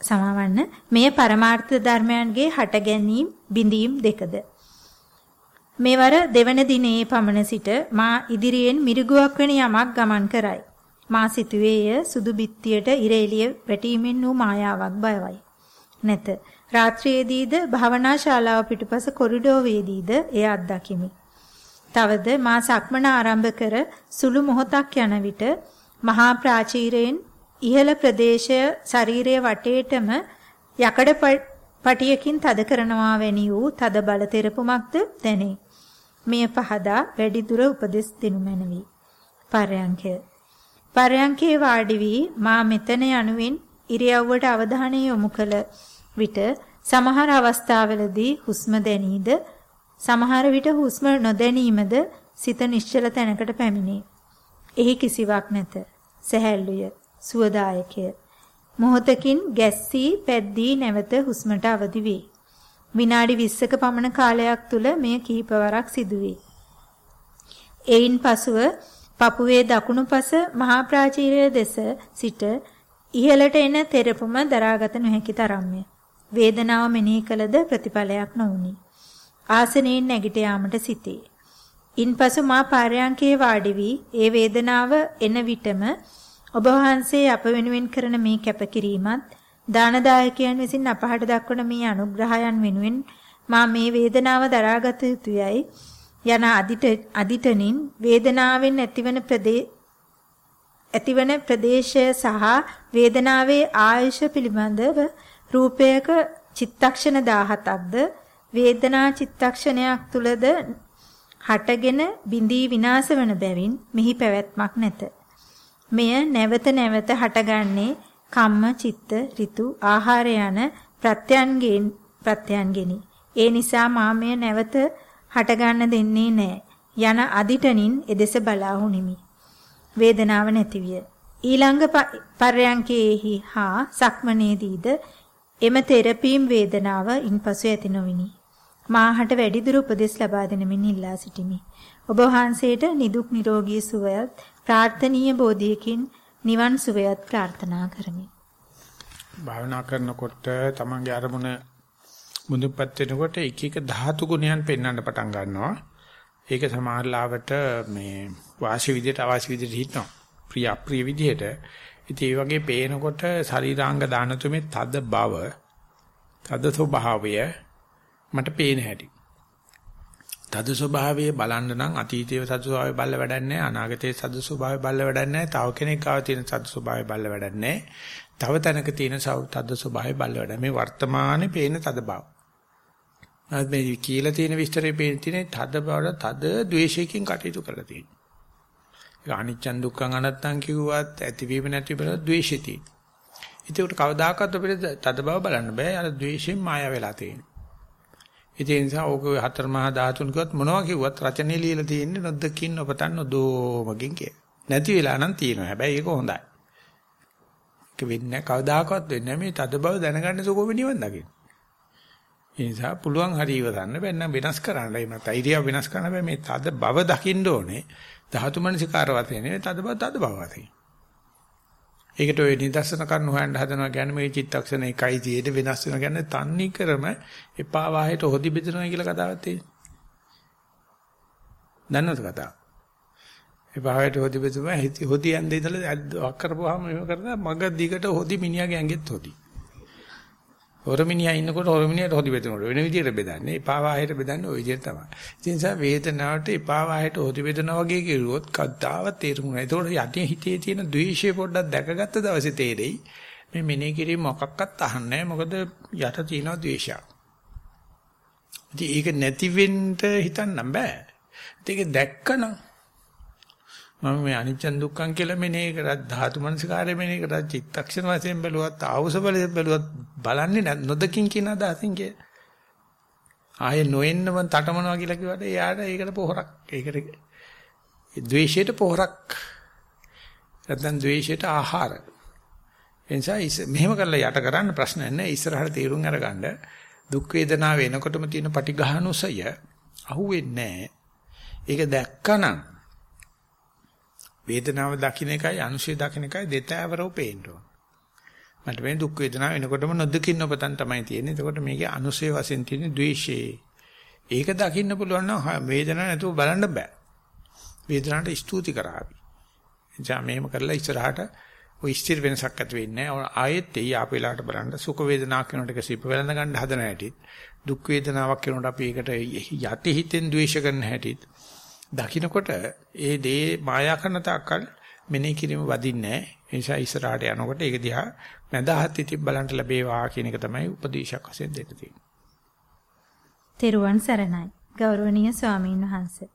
සමවන්න මෙය පරමාර්ථ ධර්මයන්ගේ හට ගැනීම බිඳීම් දෙකද. මේවර දෙවන දිනේ පමණ සිට මා ඉදිරියෙන් මිරිගුවක් වෙන යමක් ගමන් කරයි. මා සිතුවේය සුදු බිත්තියට ඉර එළිය වැටීමෙන් වූ මායාවක් බයවයි. නැත. රාත්‍රියේදීද භවනා ශාලාව පිටුපස කොරිඩෝවේදීද එය අත්දකිමි. තවද මා සක්මන ආරම්භ කර සුළු මොහොතක් යන විට මහා ප්‍රාචීරයෙන් ඉහළ ප්‍රදේශය ශරීරයේ වටේටම යකඩ පටියකින් තද කරනවා වැනි වූ තද බල තෙරපුමක්ද දැනේ. මෙය පහදා වැඩි දුර උපදෙස් දෙනු මැනවි. පරයන්කය. පරයන්කේ වාඩි වී මා මෙතන යනුවෙන් ඉරියව්වට අවධානය යොමු කළ විට සමහර අවස්ථාවලදී හුස්ම දැනීද සමහර විට හුස්ම නොදැනීමද සිත නිශ්චල තැනකට පැමිණේ. එහි කිසිවක් නැත. සැහැල්ලුය, සුවදායකය. මොහොතකින් ගැස්සී පැද්දී නැවත හුස්මට අවදි වේ. විනාඩි 20ක පමණ කාලයක් තුල මෙය කිහිපවරක් සිදුවේ. එයින් පසුව පපුවේ දකුණුපස මහා ප්‍රාචීරය දෙස සිට ඉහළට එන තෙරපුම දරාගත නොහැකි තරම්ය. වේදනාව මෙනෙහි කළද ප්‍රතිඵලයක් නොවුනි. ආසනයෙන් නැගිට යාමට සිටී. ඉන්පසු මා පාරයන්කේ වාඩි වී ඒ වේදනාව එන විටම ඔබ වහන්සේ අප වෙනුවෙන් කරන මේ කැපකිරීමත් දානදායකයන් විසින් අපහට දක්වන මේ අනුග්‍රහයන් වෙනුවෙන් මා මේ වේදනාව දරාගත යුතුයයි යන අදිට අදිටනින් වේදනාවෙන් ඇතිවන ප්‍රදේ ඇතිවන ප්‍රදේශය සහ වේදනාවේ ආයුෂ පිළිබඳව රූපයක චිත්තක්ෂණ 17ක්ද වේදනා චිත්තක්ෂණයක් තුලද හටගෙන බිඳී විනාශ වන බැවින් මෙහි පැවැත්මක් නැත. මෙය නැවත නැවත හටගන්නේ කම්ම චිත්ත ඍතු ආහාර යන ප්‍රත්‍යයන්ගෙන් ප්‍රත්‍යයන්ගෙනි. ඒ නිසා මා මෙය නැවත හටගන්න දෙන්නේ නැහැ. යන අදිටනින් එදෙස බලා හුනිමි. වේදනාව නැතිවිය. ඊළඟ පර්යංකයේහි හා සක්මනේදීද එම තෙරපීම් වේදනාව ඉන්පසු ඇති නොවිනි. මාහට වැඩිදුර උපදෙස් ලබා දෙනමින් ඉල්ලා සිටිමි. ඔබ වහන්සේට නිදුක් නිරෝගී සුවයත් ප්‍රාර්ථනීය බෝධියකින් නිවන් සුවයත් ප්‍රාර්ථනා කරමි. භාවනා කරනකොට තමන්ගේ අරමුණ මුදුපත් වෙනකොට එක එක ධාතු ගුණයන් පෙන්වන්න පටන් ගන්නවා. ඒක සමහරලාවට මේ වාසි විදියට අවාසි විදියට හිටනවා. ප්‍රිය අප්‍රිය විදියට. ඉතින් ඒ වගේ පේනකොට ශරීරාංග දාන තුමේ තද බව, තද ස්වභාවය මට පේන හැටි. තද ස්වභාවයේ බලන්න නම් අතීතයේ තද ස්වභාවය බල්ල වැඩක් නැහැ අනාගතයේ තද ස්වභාවය බල්ල වැඩක් නැහැ තව කෙනෙක් ආව තියෙන තද ස්වභාවය බල්ල වැඩක් නැහැ. තව තැනක තියෙන තද ස්වභාවය බල්ල වැඩක් මේ වර්තමානයේ පේන තද බව. නමුත් මේ කියලා තියෙන විස්තරේ පේන තියෙන තද බවට තද ද්වේෂයකින් කටයුතු කරලා තියෙනවා. ඒක අනිච්චන් දුක්ඛං අනත්තං කිව්වත් ඇතිවීම නැතිවීම ද්වේෂය තියෙනවා. ඒකට කවදාකවත් අපිට තද බව බලන්න බෑ. අර ද්වේෂයෙන් මාය වෙලා තියෙනවා. ඉතින් ඒ නිසා ඕක හතර මහා ධාතුන් කිව්වත් මොනවා කිව්වත් රචනයේ ලියලා තියෙන්නේ නොදකින් ඔබතන් නොදෝමකින් කිය. නැති වෙලා නම් තියෙනවා. හැබැයි ඒක හොඳයි. ඒක වෙන්නේ කවදාකවත් වෙන්නේ මේ තද බව දැනගන්න සුකෝම නිවන් දකින්න. ඒ නිසා පුළුවන් හරි ඉවසන්න බැන්න වෙනස් කරන්න. එහෙම නැත්නම් ඉරියව් වෙනස් කරන්න බෑ මේ තද බව දකින්න ඕනේ. ධාතු මනසිකාර වතේ නෙවෙයි තද බව තද බව වතේ. ඒකට ඔය නිදර්ශන කරන හොයන්න හදනවා කියන්නේ මේ චිත්තක්ෂණ එකයි තියෙන්නේ වෙනස් වෙනවා කියන්නේ තන්නේ කරම එපා වාහයට හොදි බෙදනවා කියලා කතාවක් තියෙනවා. දන්නවද කතාව? එපා වාහයට හොදි බෙදුවා හොදි යන්නේ ඉඳලා වක් කරපුවාම එහෙම කරලා මග දිගට හොදි මිනිහාගේ ඇඟෙත් හොදි. හොරමිනියා ඉන්නකොට හොරමිනියට හොදි බෙදනකොට වෙන විදිහට බෙදන්නේ එපා වාහයට බෙදන්නේ ওই විදිහට තමයි. ඒ නිසා වේදනාවට එපා වාහයට හොදි බෙදනවා වගේ කිරුවොත් කද්දාව තේරුම් නැහැ. ඒතකොට යටි හිතේ තියෙන ද්වේෂය පොඩ්ඩක් දැකගත්ත දවසේ තේරෙයි මේ මෙනේ කිරීම මොකක්වත් අහන්නේ මොකද යට තියෙනවා ද්වේෂයක්. ඉතින් ඒක නැති වෙන්න හිතන්න බෑ. ඒක දැක්කනම් මම මේ අනිච්ච දුක්ඛං කියලා මෙනේ කරත් ධාතු මනසිකාරය මෙනේ කරත් චිත්තක්ෂණ වශයෙන් බැලුවත් ආවස බලයෙන් බැලුවත් බලන්නේ නොදකින් කියන අදහසින් කිය. ආයේ නොඑන්න මන් තටමනවා කියලා කිව්වට එයාට ඒකට පොහොරක්. ඒකට ද්වේෂයට පොහොරක්. නැත්නම් ද්වේෂයට ආහාර. එනිසා මෙහෙම කරලා යට කරන්න ප්‍රශ්න නැහැ. ඉස්සරහට තීරුම් අරගන්න දුක් වේදනාව එනකොටම තියෙන පටිඝානුසය අහුවෙන්නේ නැහැ. ඒක දැක්කනම් වේදනාව දකින්න එකයි අනුශය දකින්න එකයි දෙතෑවරව පේන්න ඕන. මට මේ දුක් වේදනාව එනකොටම නොදකින්න ඔබතන් තමයි තියෙන්නේ. එතකොට මේකේ අනුශය වශයෙන් තියෙන ද්වේෂේ. ඒක දකින්න පුළුවන් නම් වේදනාව නැතුව බලන්න බෑ. වේදනාවට ස්තුති කරાવી. එනිසා මෙහෙම කරලා ඉස්සරහට ඔය ස්ථිර වෙනසක් ඇති වෙන්නේ නැහැ. ආයෙත් එයි ආපෙලාට බලන්න සුඛ වේදනාවක් වෙනකොට ඒක සිප වෙලඳ ගන්න හදන හැටිත් දුක් වේදනාවක් වෙනකොට අපි ඒකට යටි හිතෙන් ද්වේෂ කරන හැටිත් දකින්නකොට ඒ දේ මායා කරන තාක්කල් මෙනෙහි කිරීම වදින්නේ නැහැ. ඒ නිසා ඉස්සරහට යනකොට ඒක දිහා නැදහත් ඉතින් බලන්න ලැබේවා කියන එක තමයි උපදේශයක් වශයෙන් දෙන්න තියෙන්නේ. තෙරුවන් සරණයි. ගෞරවනීය ස්වාමීන් වහන්සේ.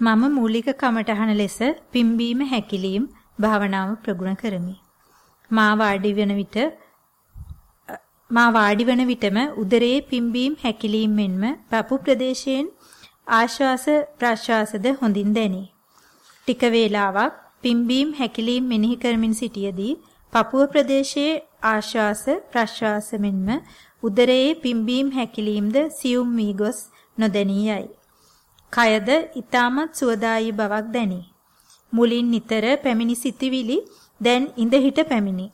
මම මූලික කමඨහන ලෙස පිම්බීම හැකිලිම් භාවනාව ප්‍රගුණ කරමි. මා වාඩි වෙන විට මා වාඩි වන විටම උදරයේ පිම්බීම් හැකිලීම් මෙන්ම පපු ප්‍රදේශයෙන් ආශ්වාස ප්‍රශ්වාසද හොඳින් දැනේ. ටික වේලාවක් පිම්බීම් හැකිලීම් මෙනෙහි කරමින් සිටියේදී පපුව ප්‍රදේශයේ ආශ්වාස ප්‍රශ්වාස මෙන්ම උදරයේ පිම්බීම් හැකිලීම්ද සියුම් වී ගොස් නොදැනී යයි. කයද ඊටමත් සුවදායී බවක් දැනේ. මුලින් නිතර පැමිණි සිටිවිලි දැන් ඉඳ හිට පැමිණි.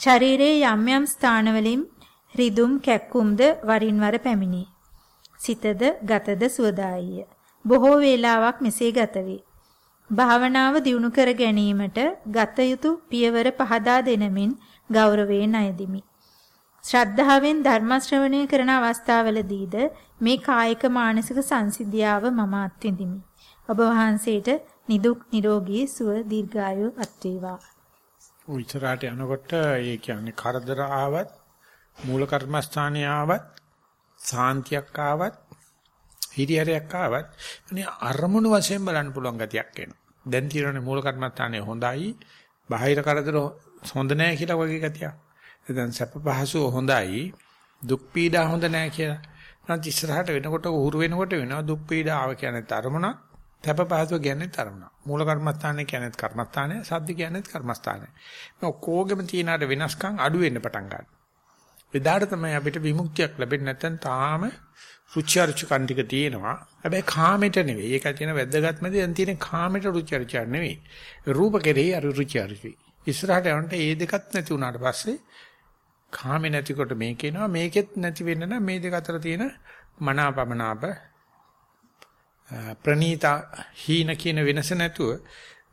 ශරීරයේ යම් යම් ස්ථානවලින් රිදුම් කැක්කුම්ද වරින් වර පැමිණේ. සිතද ගතද සුවදායිය. බොහෝ වේලාවක් මෙසේ ගත වේ. භාවනාව දියුණු කර ගැනීමට ගත යුතු පියවර පහදා දෙනමින් ගෞරවයෙන් අයදිමි. ශ්‍රද්ධාවෙන් ධර්ම ශ්‍රවණය කරන අවස්ථාවලදීද මේ කායික මානසික සංසිද්ධියාව මම අත්විඳිමි. ඔබ වහන්සේට නිදුක් නිරෝගී සුව දීර්ඝායු අත්වේවා. උචරාට යනකොට ඒ කියන්නේ කරදර ආවත් මූල කර්මස්ථානයේ ආවත් සාන්තියක් ආවත් හිරියරයක් ආවත් අනේ අරමුණු වශයෙන් බලන්න පුළුවන් ගතියක් එනවා. දැන් තියෙනනේ මූල කර්මස්ථානයේ හොඳයි, බාහිර කරදර හොඳ නැහැ කියලා වගේ ගතියක්. දැන් සැප පහසුව හොඳයි, දුක් පීඩා හොඳ නැහැ කියලා. නැත්නම් ඉස්සරහට වෙනකොට උහුරු වෙනකොට වෙනවා දුක් පීඩාව කියන්නේ තරමුණක්, සැප පහසුව කියන්නේ තරමුණක්. මූල කර්මස්ථානය කියන්නේ කර්මස්ථානය, සද්ද කියන්නේ කර්මස්ථානය. මේ ඔක්කොගෙම තියෙන අර වෙනස්කම් අඩු වෙන්න පටන් ගන්නවා. එදාට තමයි අපිට විමුක්තියක් ලැබෙන්නේ නැත්නම් තාම රුචි අරුචිකන් ටික තියෙනවා. හැබැයි කාමෙට නෙවෙයි. ඒක තියෙන වැද්දගත්ම දේ දැන් තියෙන කාමෙට රුචි අරුචියක් නෙවෙයි. රූප කෙරෙහි අර රුචි අරුචි. ඉස්සරහට යනකොට ඒ දෙකත් නැති වුණාට පස්සේ කාමේ නැතිකොට මේක එනවා. මේකෙත් නැති වෙන්න නම් මේ දෙක අතර තියෙන මනාපමනාප ප්‍රනීත හීන කියන වෙනස නැතුව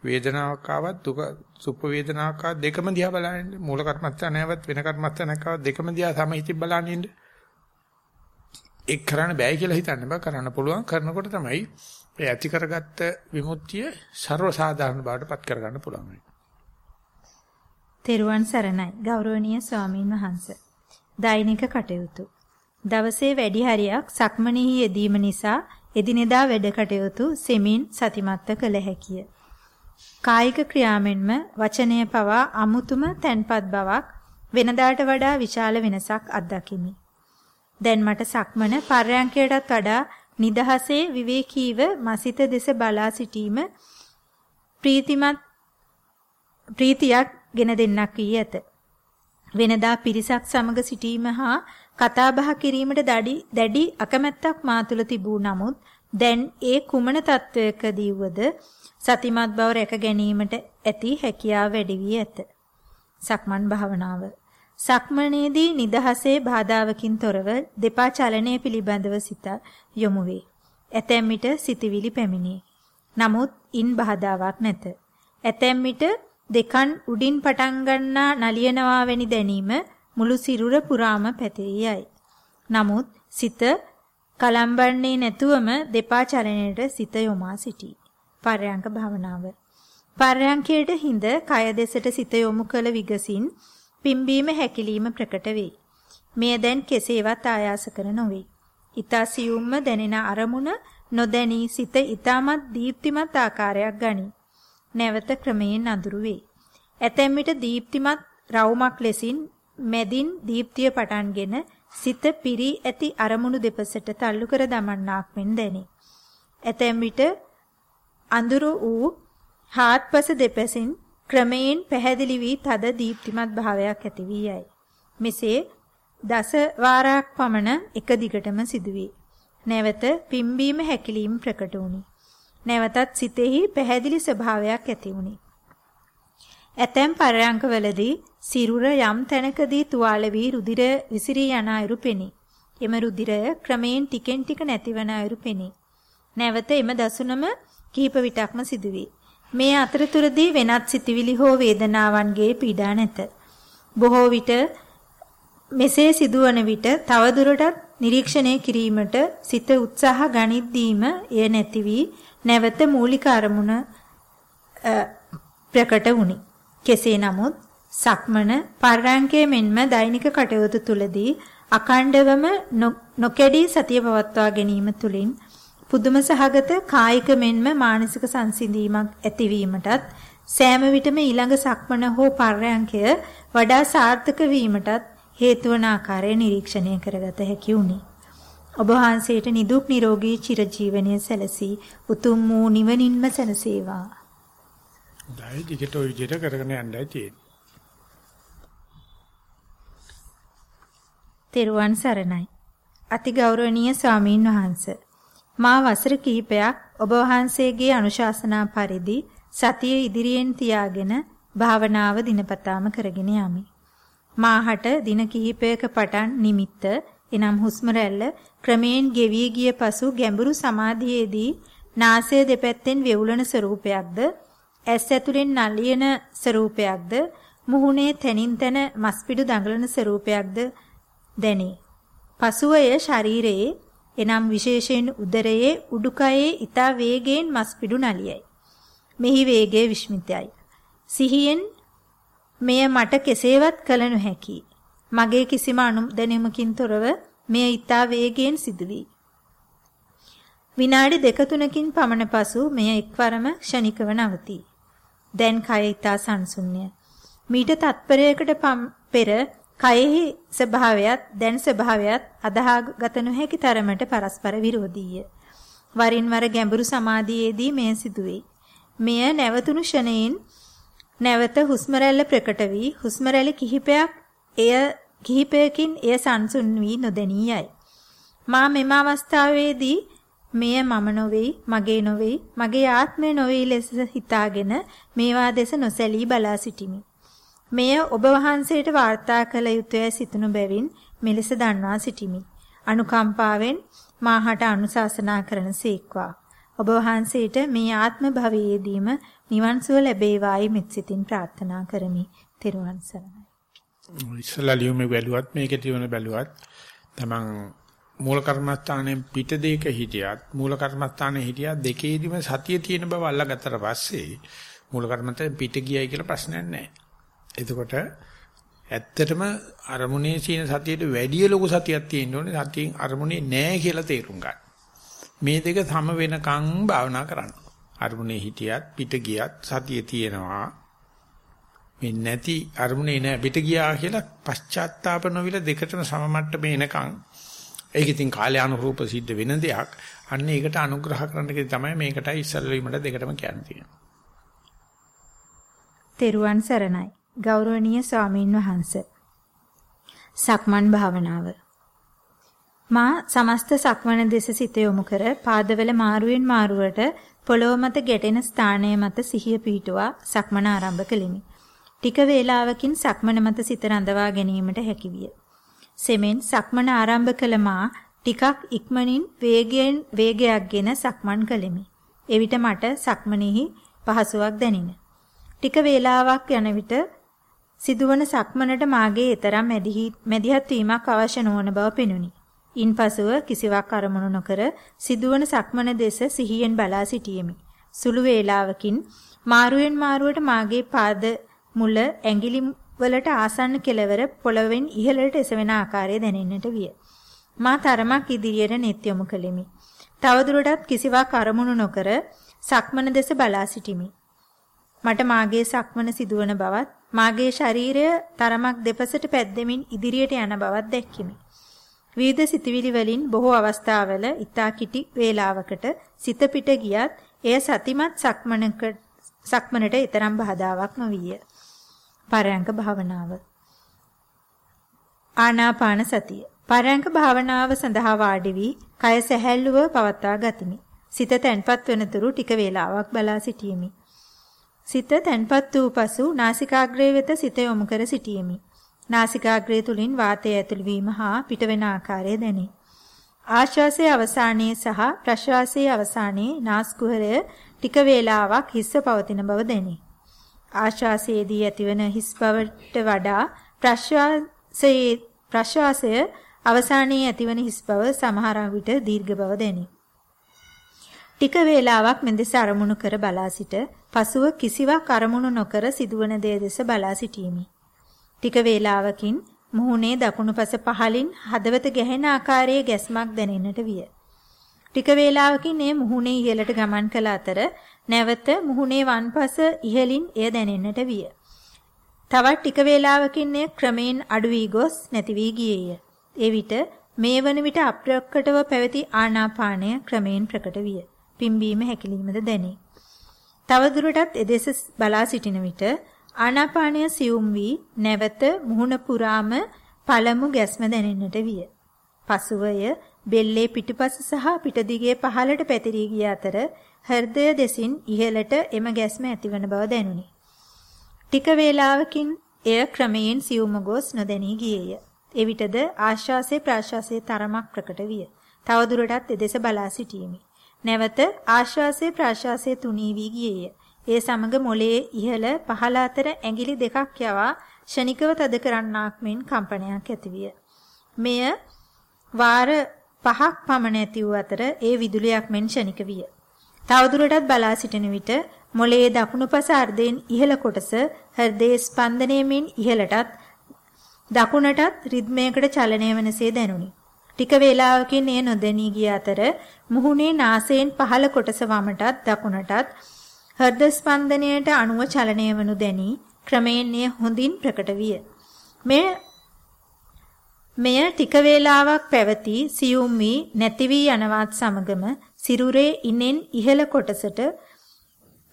වේදනාවක් ආවත් දුක සුප වේදනාවක් ආවත් දෙකම දිහා බලන්න මූල කර්මස්ථානයවත් වෙන කර්මස්ථානයක් ආවත් දෙකම දිහා සමහිතින් බලන්න ඉන්න ඒක කරන්න බෑ කියලා හිතන්න බෑ කරන්න පුළුවන් කරනකොට තමයි ඒ ඇති කරගත්ත විමුක්තිය ਸਰව සාධාරණ බවට පත් කරගන්න පුළුවන්. තෙරුවන් සරණයි ගෞරවනීය ස්වාමීන් වහන්ස. දෛනික කටයුතු. දවසේ වැඩි හරියක් සක්මනෙහි යෙදීම නිසා එදිනෙදා වැඩ කටයුතු සෙමින් සතිමත්ව කළ හැකිය. කායික ක්‍රියාවෙන්ම වචනය පවා අමුතුම තැන්පත් බවක් වෙනදාට වඩා විශාල වෙනසක් අත්දකිමි. දැන් මට සක්මන පර්යංකයටත් වඩා නිදහසේ විවේකීව මසිත දෙස බලා සිටීම ප්‍රීතිමත් ප්‍රීතියක් ගෙන දෙන්නක් වී ඇත. වෙනදා පිරිසක් සමග සිටීම හා කතා බහ කිරීමට දැඩි අකමැත්තක් මා තුළ තිබූ නමුත් දැන් ඒ කුමන තත්වයකදී වද සතිමත් බව රැක ගැනීමට ඇති හැකියාව වැඩි වී ඇත. සක්මන් භාවනාව. සක්මනේදී නිදහසේ බාධාවකින් තොරව දෙපා චලනය පිළිබඳව සිත යොමු වේ. ඇතැම් විට සිතවිලි පැමිණේ. නමුත් ඉන් බාධාවක් නැත. ඇතැම් විට දෙකන් උඩින් පටන් ගන්නා නලියනවා වැනි දැනීම මුළු සිරුර පුරාම පැතිරී යයි. නමුත් සිත කලම්බන්නේ නැතුවම දෙපා චලනයට සිත යොමා සිටී. පර්යංක භාවනාව. පර්යංකයට හිඳ කය දෙසට සිත යොමු කළ විගසින් පිම්බීම හැකිලිම ප්‍රකට වේ. මෙය දැන් කෙසේවත් ආයාස කර නොවේ. ඊතා සියුම්ම දැනෙන අරමුණ නොදැනී සිත ඊ타මත් දීප්තිමත් ආකාරයක් ගනී. නැවත ක්‍රමයෙන් අඳුරු වේ. ඇතැම් විට දීප්තිමත් රවුමක් ලෙසින් මැදින් දීප්තිය පටන්ගෙන සිත පිරි ඇති අරමුණු දෙපසට තල්ලු කර දමන්නාක් මෙන් දැනේ. ඇතැම් විට අඳුරු වූ හාත්පස දෙපසින් ක්‍රමයෙන් පැහැදිලි වී තද දීප්තිමත් භාවයක් ඇති වී යයි. මෙසේ දස වාරයක් පමණ එක දිගටම සිදුවේ. නැවත පිම්බීම හැකිලිම ප්‍රකට වුණි. නැවතත් සිතෙහි පැහැදිලි ස්වභාවයක් ඇති වුණි. ඇතැම් පරයන්කවලදී සිරුර යම් තැනකදී තුවාල වී රුධිර විසිරී යන අයුරු පෙනේ. එම රුධිරය ක්‍රමයෙන් ටිකෙන් ටික නැතිවන අයුරු පෙනේ. නැවත එම දසුනම කිහිප විටක්ම සිදුවේ. මේ අතරතුරදී වෙනත් සිතිවිලි හෝ වේදනාවන්ගේ පීඩා නැත. බොහෝ විට මෙසේ සිදුවන විට තවදුරටත් නිරීක්ෂණය කිරීමට සිත උත්සාහ ගනිද්දීම එය නැති වී නැවත මූලික අරමුණ ප්‍රකට වුනි. කෙසේ නමුත් සක්මන පර්යංකයේ මෙන්ම දෛනික කටයුතු තුලදී අකණ්ඩවම නොකැඩී සතිය පවත්වා ගැනීම තුලින් පුදුම සහගත කායික මෙන්ම මානසික සංසිඳීමක් ඇතිවීමටත් සෑම විටම ඊළඟ සක්මන හෝ පර්යංකය වඩා සාර්ථක වීමටත් හේතු වන ආකාරය නිරීක්ෂණය කරගත හැකි වුණි. ඔබ වහන්සේට නිදුක් නිරෝගී චිරජීවනයේ සැලසී උතුම් වූ නිවනින්ම සැනසේවා. දැයි දිගට ඔය විදිහට කරගෙන යන්නයි තියෙන්නේ. තෙරුවන් සරණයි. අතිගෞරවනීය ස්වාමීන් වහන්සේ මා වසර කිහිපයක් ඔබ වහන්සේගේ අනුශාසනා පරිදි සතිය ඉදිරියෙන් තියාගෙන භාවනාව දිනපතාම කරගෙන යමි. මාහට දින කිහිපයක පටන් නිමිත්ත එනම් හුස්ම රැල්ල ක්‍රමයෙන් ගෙවී ගිය පසු ගැඹුරු සමාධියේදී නාසය දෙපැත්තෙන් වෙවුලන ස්වරූපයක්ද ඇස් ඇතුලෙන් නලියන ස්වරූපයක්ද මුහුණේ තනින් තන මස්පිඩු දඟලන ස්වරූපයක්ද දැනේ. පසුව එය ශරීරයේ එනම් විශේෂයෙන් උදරයේ උඩුකයේ ඊතා වේගයෙන් මස්පිඩු නලියයි. මෙහි වේගය විශ්මිතයි. සිහියෙන් මෙය මට කෙසේවත් කළ නොහැකි. මගේ කිසිම අනුදැනීමකින් තොරව මෙය ඊතා වේගයෙන් සිදුවී. විනාඩි දෙක තුනකින් පමණ පසු මෙය එක්වරම ක්ෂණිකව නවතී. දැන් කය ඊතා සංසුන්්‍ය. මීට තත්පරයකට පෙර කයෙහි ස්වභාවයත් දැන් ස්වභාවයත් අදාහගත නොහැකි තරමට පරස්පර විරෝධීය. වරින් වර ගැඹුරු සමාධියේදී මෙය සිදුවේ. මෙය නැවතුණු ෂණයෙන් නැවත හුස්ම රැල්ල ප්‍රකට වී හුස්ම රැලි කිහිපයක් එය කිහිපයකින් එය සංසුන් වී නොදැනී යයි. මා මෙම අවස්ථාවේදී මෙය මම නොවේ, මගේ නොවේ, මගේ ආත්මය නොවේ ලෙස හිතාගෙන මේවා දෙස නොසැලී බලා සිටිමි. මෙය ඔබ වහන්සේට වාර්තා කළ යුතුය සිතනු බැවින් මෙලෙස දන්වා සිටිමි. අනුකම්පාවෙන් මාහට අනුශාසනා කරන සීක්වා. ඔබ වහන්සේට මේ ආත්ම භවයේදීම නිවන් සුව ලැබේවායි මෙත් සිතින් ප්‍රාර්ථනා කරමි. තෙරුවන් සරණයි. ඉස්සලා ලියුමේ බැලුවත් මේකේ තියෙන බැලුවත් තමන් මූල කර්මස්ථානයෙන් පිට දෙක හිටියත් මූල කර්මස්ථානයේ හිටියත් දෙකේදීම සතිය තියෙන බව අල්ලගත්තට පස්සේ මූල කර්මස්ථානයෙන් පිට ගියයි කියලා ප්‍රශ්නයක් නැහැ. එතකොට ඇත්තටම අරමුණේ සීන සතියට වැඩිය ලොකු සතියක් තියෙන්න ඕනේ සතියෙන් අරමුණේ නැහැ කියලා තේරුම් ගන්න. මේ දෙක සම වෙනකන් භාවනා කරන්න. අරමුණේ හිටියත් පිට ගියත් සතිය තියෙනවා. මේ නැති අරමුණේ නැහැ පිට ගියා කියලා පශ්චාත්තාප නොවිල දෙකටම සම මට්ටමේ එනකන් ඒක ඉතින් කාලය අනුරූප සිද්ධ වෙන දෙයක්. අන්න ඒකට අනුග්‍රහ කරන්න තමයි මේකටයි ඉස්සල්ල වීමට දෙකටම කියන්නේ. තෙරුවන් සරණයි. ගෞරවනීය ස්වාමීන් වහන්ස. සක්මන් භාවනාව. මා සමස්ත සක්මන දෙස සිත යොමු කර පාදවල මාරුවෙන් මාරුවට පොළොව මත ගැටෙන ස්ථානය මත සිහිය පිහිටුවා සක්මන ආරම්භ කළෙමි. ටික වේලාවකින් සක්මන මත සිත රඳවා ගැනීමට හැකියිය. සෙමෙන් සක්මන ආරම්භ කළ මා ටිකක් ඉක්මනින් වේගයෙන් වේගයක්ගෙන සක්මන් කළෙමි. එවිට මට සක්මනේහි පහසුවක් දැනින. ටික වේලාවක් යන විට සිදුවන සක්මනට මාගේ ඊතරම් මැදිහත් වීමක් අවශ්‍ය නොවන බව පෙනුනි. ඉන්පසුව කිසිවක් අරමුණු නොකර සිදුවන සක්මන දෙස සිහියෙන් බලා සිටියෙමි. සුළු වේලාවකින් මාරුවෙන් මාරුවට මාගේ පාද මුල ඇඟිලි වලට ආසන්න කෙළවර පොළවෙන් ඉහළට එසවෙන ආකාරය දැනෙන්නට විය. මා තරමක් ඉදිරියට නෙත් යොමු කළෙමි. තවදුරටත් කිසිවක් අරමුණු නොකර සක්මන දෙස බලා සිටිමි. මට මාගේ සක්මන සිදුවන බවත් මාගේ ශරීරය තරමක් දෙපසට පැද්දෙමින් ඉදිරියට යන බවත් දැක්කිමි. විවිධ සිතුවිලි වලින් බොහෝ අවස්ථාවල ඊතා කිටි වේලාවකට සිත පිට ගියත් එය සතිමත් සක්මනක සක්මනට ඊතරම් බාධාවක් නොවිය. පරයන්ක භාවනාව ආනාපාන සතිය පරයන්ක භාවනාව සඳහා වාඩි වී කය සැහැල්ලුව පවත්වා ගතිමි. සිත තැන්පත් වනතුරු ටික වේලාවක් බලා සිටියෙමි. සිත තැන්පත් වූ පසු නාසිකාග්‍රය වෙත සිත යොමු කර සිටියෙමි. නාසිකාග්‍රය තුලින් වාතය ඇතුළු වීම හා පිටවෙන ආකාරය දැනේ. ආශ්වාසයේ අවසානයේ සහ ප්‍රශ්වාසයේ අවසානයේ නාස් කුහරය ටික වේලාවක් හිස්ව පවතින බව දැනේ. ආශ්වාසයේදී ඇතිවන හිස් බවට වඩා ප්‍රශ්වාසයේ ප්‍රශ්වාසය අවසානයේ ඇතිවන හිස් බව සමහර විට දීර්ඝ බව දැනේ. ටික වේලාවක් මෙදෙස අරමුණු කර බලා සිට පසුව කිසිවක් අරමුණු නොකර සිදුවන දේ දෙස බලා සිටීමි. ටික වේලාවකින් මුහුණේ දකුණුපස පහලින් හදවත ගැහෙන ආකාරයේ ගැස්මක් දැනෙන්නට විය. ටික වේලාවකින් ඒ මුහුණේ ඉහළට ගමන් කළ අතර නැවත මුහුණේ වම්පස ඉහළින් එය දැනෙන්නට විය. තවත් ටික වේලාවකින් එය ක්‍රමයෙන් අඩු වී ගොස් නැති වී ගියේය. ඒ විට මේ වන විට අප්‍රකටව පැවති ආනාපානය ක්‍රමයෙන් ප්‍රකට විය. පිම්බීම හැකිලීමද දැනේ. තවදුරටත් එදෙස බලා සිටින විට ආනාපානය සියුම් වී නැවත මුහුණ පුරාම පළමු ගැස්ම දැනෙන්නට විය. පසුවය බෙල්ලේ පිටුපස සහ පිටදිගේ පහළට පැතිරී ගිය අතර හෘදය දෙසින් ඉහළට එම ගැස්ම ඇතිවන බව දැනුනි. ටික වේලාවකින් එය ක්‍රමයෙන් සියුම ගොස් නොදැනී ගියේය. එවිටද ආශ්වාසයේ ප්‍රාශ්වාසයේ තරමක් ප්‍රකට විය. තවදුරටත් එදෙස බලා සිටීමි. නැවත ආශ්වාසයේ ප්‍රාශ්වාසයේ තුනී වී ගියේය. ඒ සමග මොළයේ ඉහළ පහළ අතර ඇඟිලි දෙකක් යවා ෂණිකව තද කරන්නාක් මෙන් කම්පනයක් ඇතිවිය. මෙය වාර පහක් පමණ ඇති වූ අතර ඒ විදුලියක් මෙන් ෂණික විය. තවදුරටත් බලා සිටින විට මොළයේ දකුණු පස අර්ධයෙන් ඉහළ කොටස හෘදයේ ස්පන්දනයෙන් ඉහළටත් දකුණටත් රිද්මයකට චලනය වනසේ දැනුනි. ටික වේලාවකින් එය නොදැනී ගිය අතර මුහුණේ නාසයෙන් පහළ කොටස වමටත් දකුණටත් හෘද ස්පන්දනයට අනුව චලනය වනු දැනි ක්‍රමයෙන් එය හොඳින් ප්‍රකට විය. මෙය මෙය ටික වේලාවක් පැවති සියුම් වී නැති වී යනවත් සමගම සිරුරේ ඉනෙන් ඉහළ කොටසට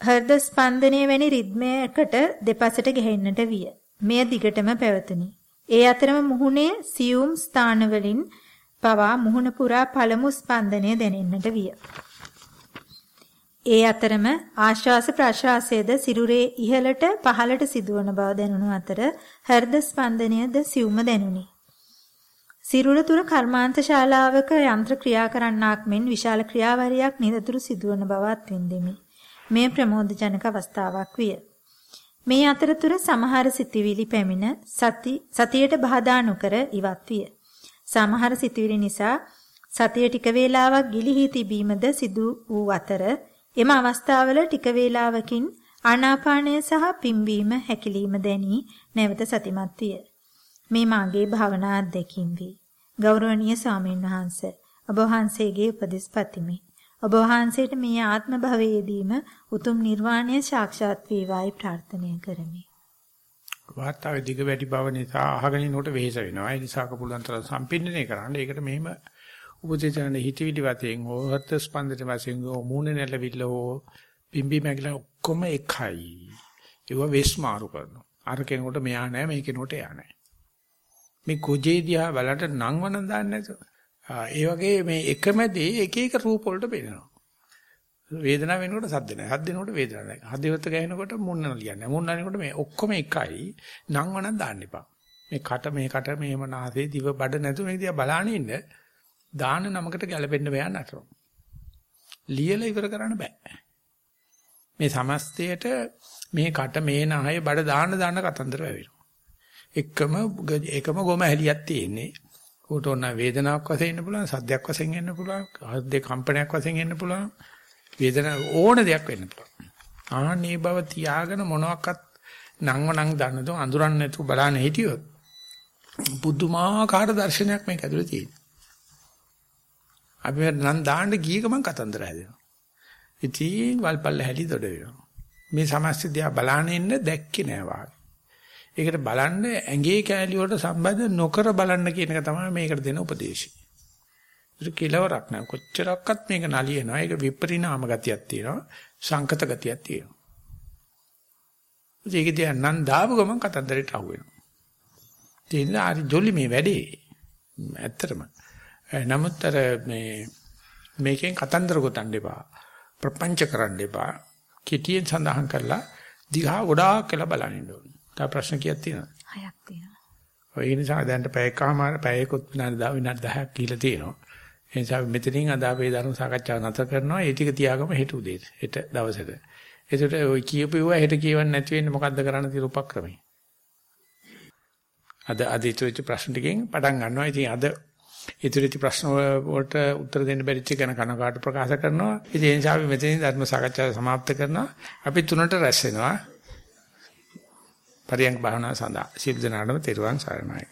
හෘද ස්පන්දනය වැනි රිද්මයකට දෙපසට ගැහෙන්නට විය. මෙය දිගටම පැවතුණි. ඒ අතරම මුහුණේ සියුම් ස්ථානවලින් පවා මුහුණ පුරා පළමු ස්පන්දනය දැනෙන්නට විය. ඒ අතරම ආශ්වාස ප්‍රශ්වාසයේද සිරුරේ ඉහළට පහළට සිදුවන බව දැනුණු අතර හෘද ස්පන්දනයද සියුම්ම දැනුනි. සිරුර තුර කර්මාන්ත ශාලාවක යන්ත්‍ර ක්‍රියා කරන්නාක් මෙන් විශාල ක්‍රියාවලියක් නිරතුරු සිදුවන බවත් වින්දෙමි. මේ ප්‍රමෝදජනක අවස්ථාවක් විය. මේ අතරතුර සමහර සිතිවිලි පැමිණ සති සතියට බාධා නොකර ඉවත් විය. සමහර සිතිවිලි නිසා සතිය ටික වේලාවක් ගිලිහි තිබීමද සිදු වූ අතර එම අවස්ථාවල ටික වේලාවකින් ආනාපානය සහ පිම්බීම හැකිලිම දැනි නැවත සතිමත් විය. මේ මාගේ භාවනා අත්දැකීම් වේ. ගෞරවනීය ස්වාමීන් වහන්සේ ඔබ වහන්සේගේ උපදෙස් පතිමි. ඔබ වහන්සේට මේ ආත්ම භවයේදීම උතුම් නිර්වාණය සාක්ෂාත් වේවායි ප්‍රාර්ථනා කරමි. වාතාවේ දිග වැඩි බව නිසා අහගෙන ඉන්නකොට වෙහෙස වෙනවා. ඒ නිසා කපුලන් තරම් සම්පින්නණය කරන්න. ඒකට මෙහෙම උපදේශන හිතවිලි වතෙන් හෝ හත් ස්පන්දන වශයෙන් හෝ මූණ නැලවිල්ල හෝ පිම්බි මැගල ඔක්කොම එකයි. ඒව වෙස්මාරු කරනවා. අර කෙනෙකුට මෙයා නැහැ මේ කෙනෙකුට එයා නැහැ. මේ කොජේදියා බලට නම් වන දාන්නේ නැතුව ඒ වගේ මේ එකම දේ එක එක රූප වලට පේනවා. වේදනාව වෙනකොට සද්ද නැහැ. සද්ද වෙනකොට වේදනාවක් නැහැ. හදිවත ගහනකොට මුන්නන ලියන්නේ. මුන්නනකොට මේ ඔක්කොම එකයි. නම් වණක් දාන්න එපා. මේ කට මේ කට මේම නාසයේ දිව බඩ නැතු මේ දිහා බලාගෙන ඉන්න දාන නමකට ගැලපෙන්න බෑ නතර. ලියලා ඉවර කරන්න බෑ. මේ සමස්තයට මේ කට මේ නාහය බඩ දාන්න දාන්න කතන්දර වැවෙනවා. එකම එකම ගොම හැලියක් තියෙන්නේ. උට ඕන වේදනාවක් වශයෙන් එන්න පුළුවන්, සද්දයක් වශයෙන් එන්න පුළුවන්, හෘද කම්පනයක් වශයෙන් එන්න පුළුවන්. වේදනාව ඕන දෙයක් වෙන්න පුළුවන්. ආන්නේ බව තියාගෙන මොනවාක්වත් නංව නං දන්නද අඳුරන්නේ නැතුව බලන්න හිටියොත් බුදුමාකාර දර්ශනයක් මේක ඇතුලේ තියෙනවා. අපි නම් දාන්න ගිය ගමන් කතන්දර හැදෙනවා. ඉතින් වල්පල්ල හැලි දොඩ වෙනවා. මේ සමස්ත දිහා බලාගෙන ඉන්න දැක්කේ නෑ වාගේ. ඒකට බලන්න ඇඟේ කෑලි වලට සම්බන්ධ නොකර බලන්න කියන එක තමයි මේකට දෙන උපදේශය. ඒක කෙලවරක් නෑ. කොච්චරක්වත් මේක නලියනවා. ඒක විපරිණාම ගතියක් තියෙනවා. සංකත ගතියක් තියෙනවා. ඒක දිහා නම් දාපු ගමන් කතන්දරයට අහු වෙනවා. තියෙන හරි ජොලි මේ වැඩේ. ඇත්තටම. නමුත් අර මේ මේකෙන් කතන්දර ගොතන්න එපා. ප්‍රපංච කරන්න එපා. කිටියෙන් සඳහන් කරලා දිහා ගොඩාක් කියලා බලන්න ඕනේ. තව ප්‍රශ්න කීයක් තියෙනවද? හයක් තියෙනවා. ඔය නිසා දැන් පැයකමාර පැයකොත් විනාඩි 10 විනාඩි 10ක් කියලා තියෙනවා. ඒ නිසා මෙතනින් අද අපේ ධර්ම සාකච්ඡාව නැතර කරනවා. ඒ ටික තියාගම හෙට උදේට. හෙට දවසට. ඒසට ඔය කියපුවා හෙට කියවන්නේ නැති වෙන්නේ මොකද්ද කරන්න තියෙන උපක්‍රමය? අද අද ඉතුරුච්ච ප්‍රශ්න ටිකෙන් පටන් ගන්නවා. ඉතින් අද ඉතුරුච්ච ප්‍රශ්න වලට උත්තර දෙන්න බැරිච්ච ගැන කනකාට ප්‍රකාශ කරනවා. ඉතින් ඒ නිසා අපි මෙතනින් ධර්ම සාකච්ඡාව සමාප්ත කරනවා. අපි තුනට රැස් වෙනවා. පරියංග භාවනාව සඳහා සිල් දනාඩම තෙරුවන් සරණයි.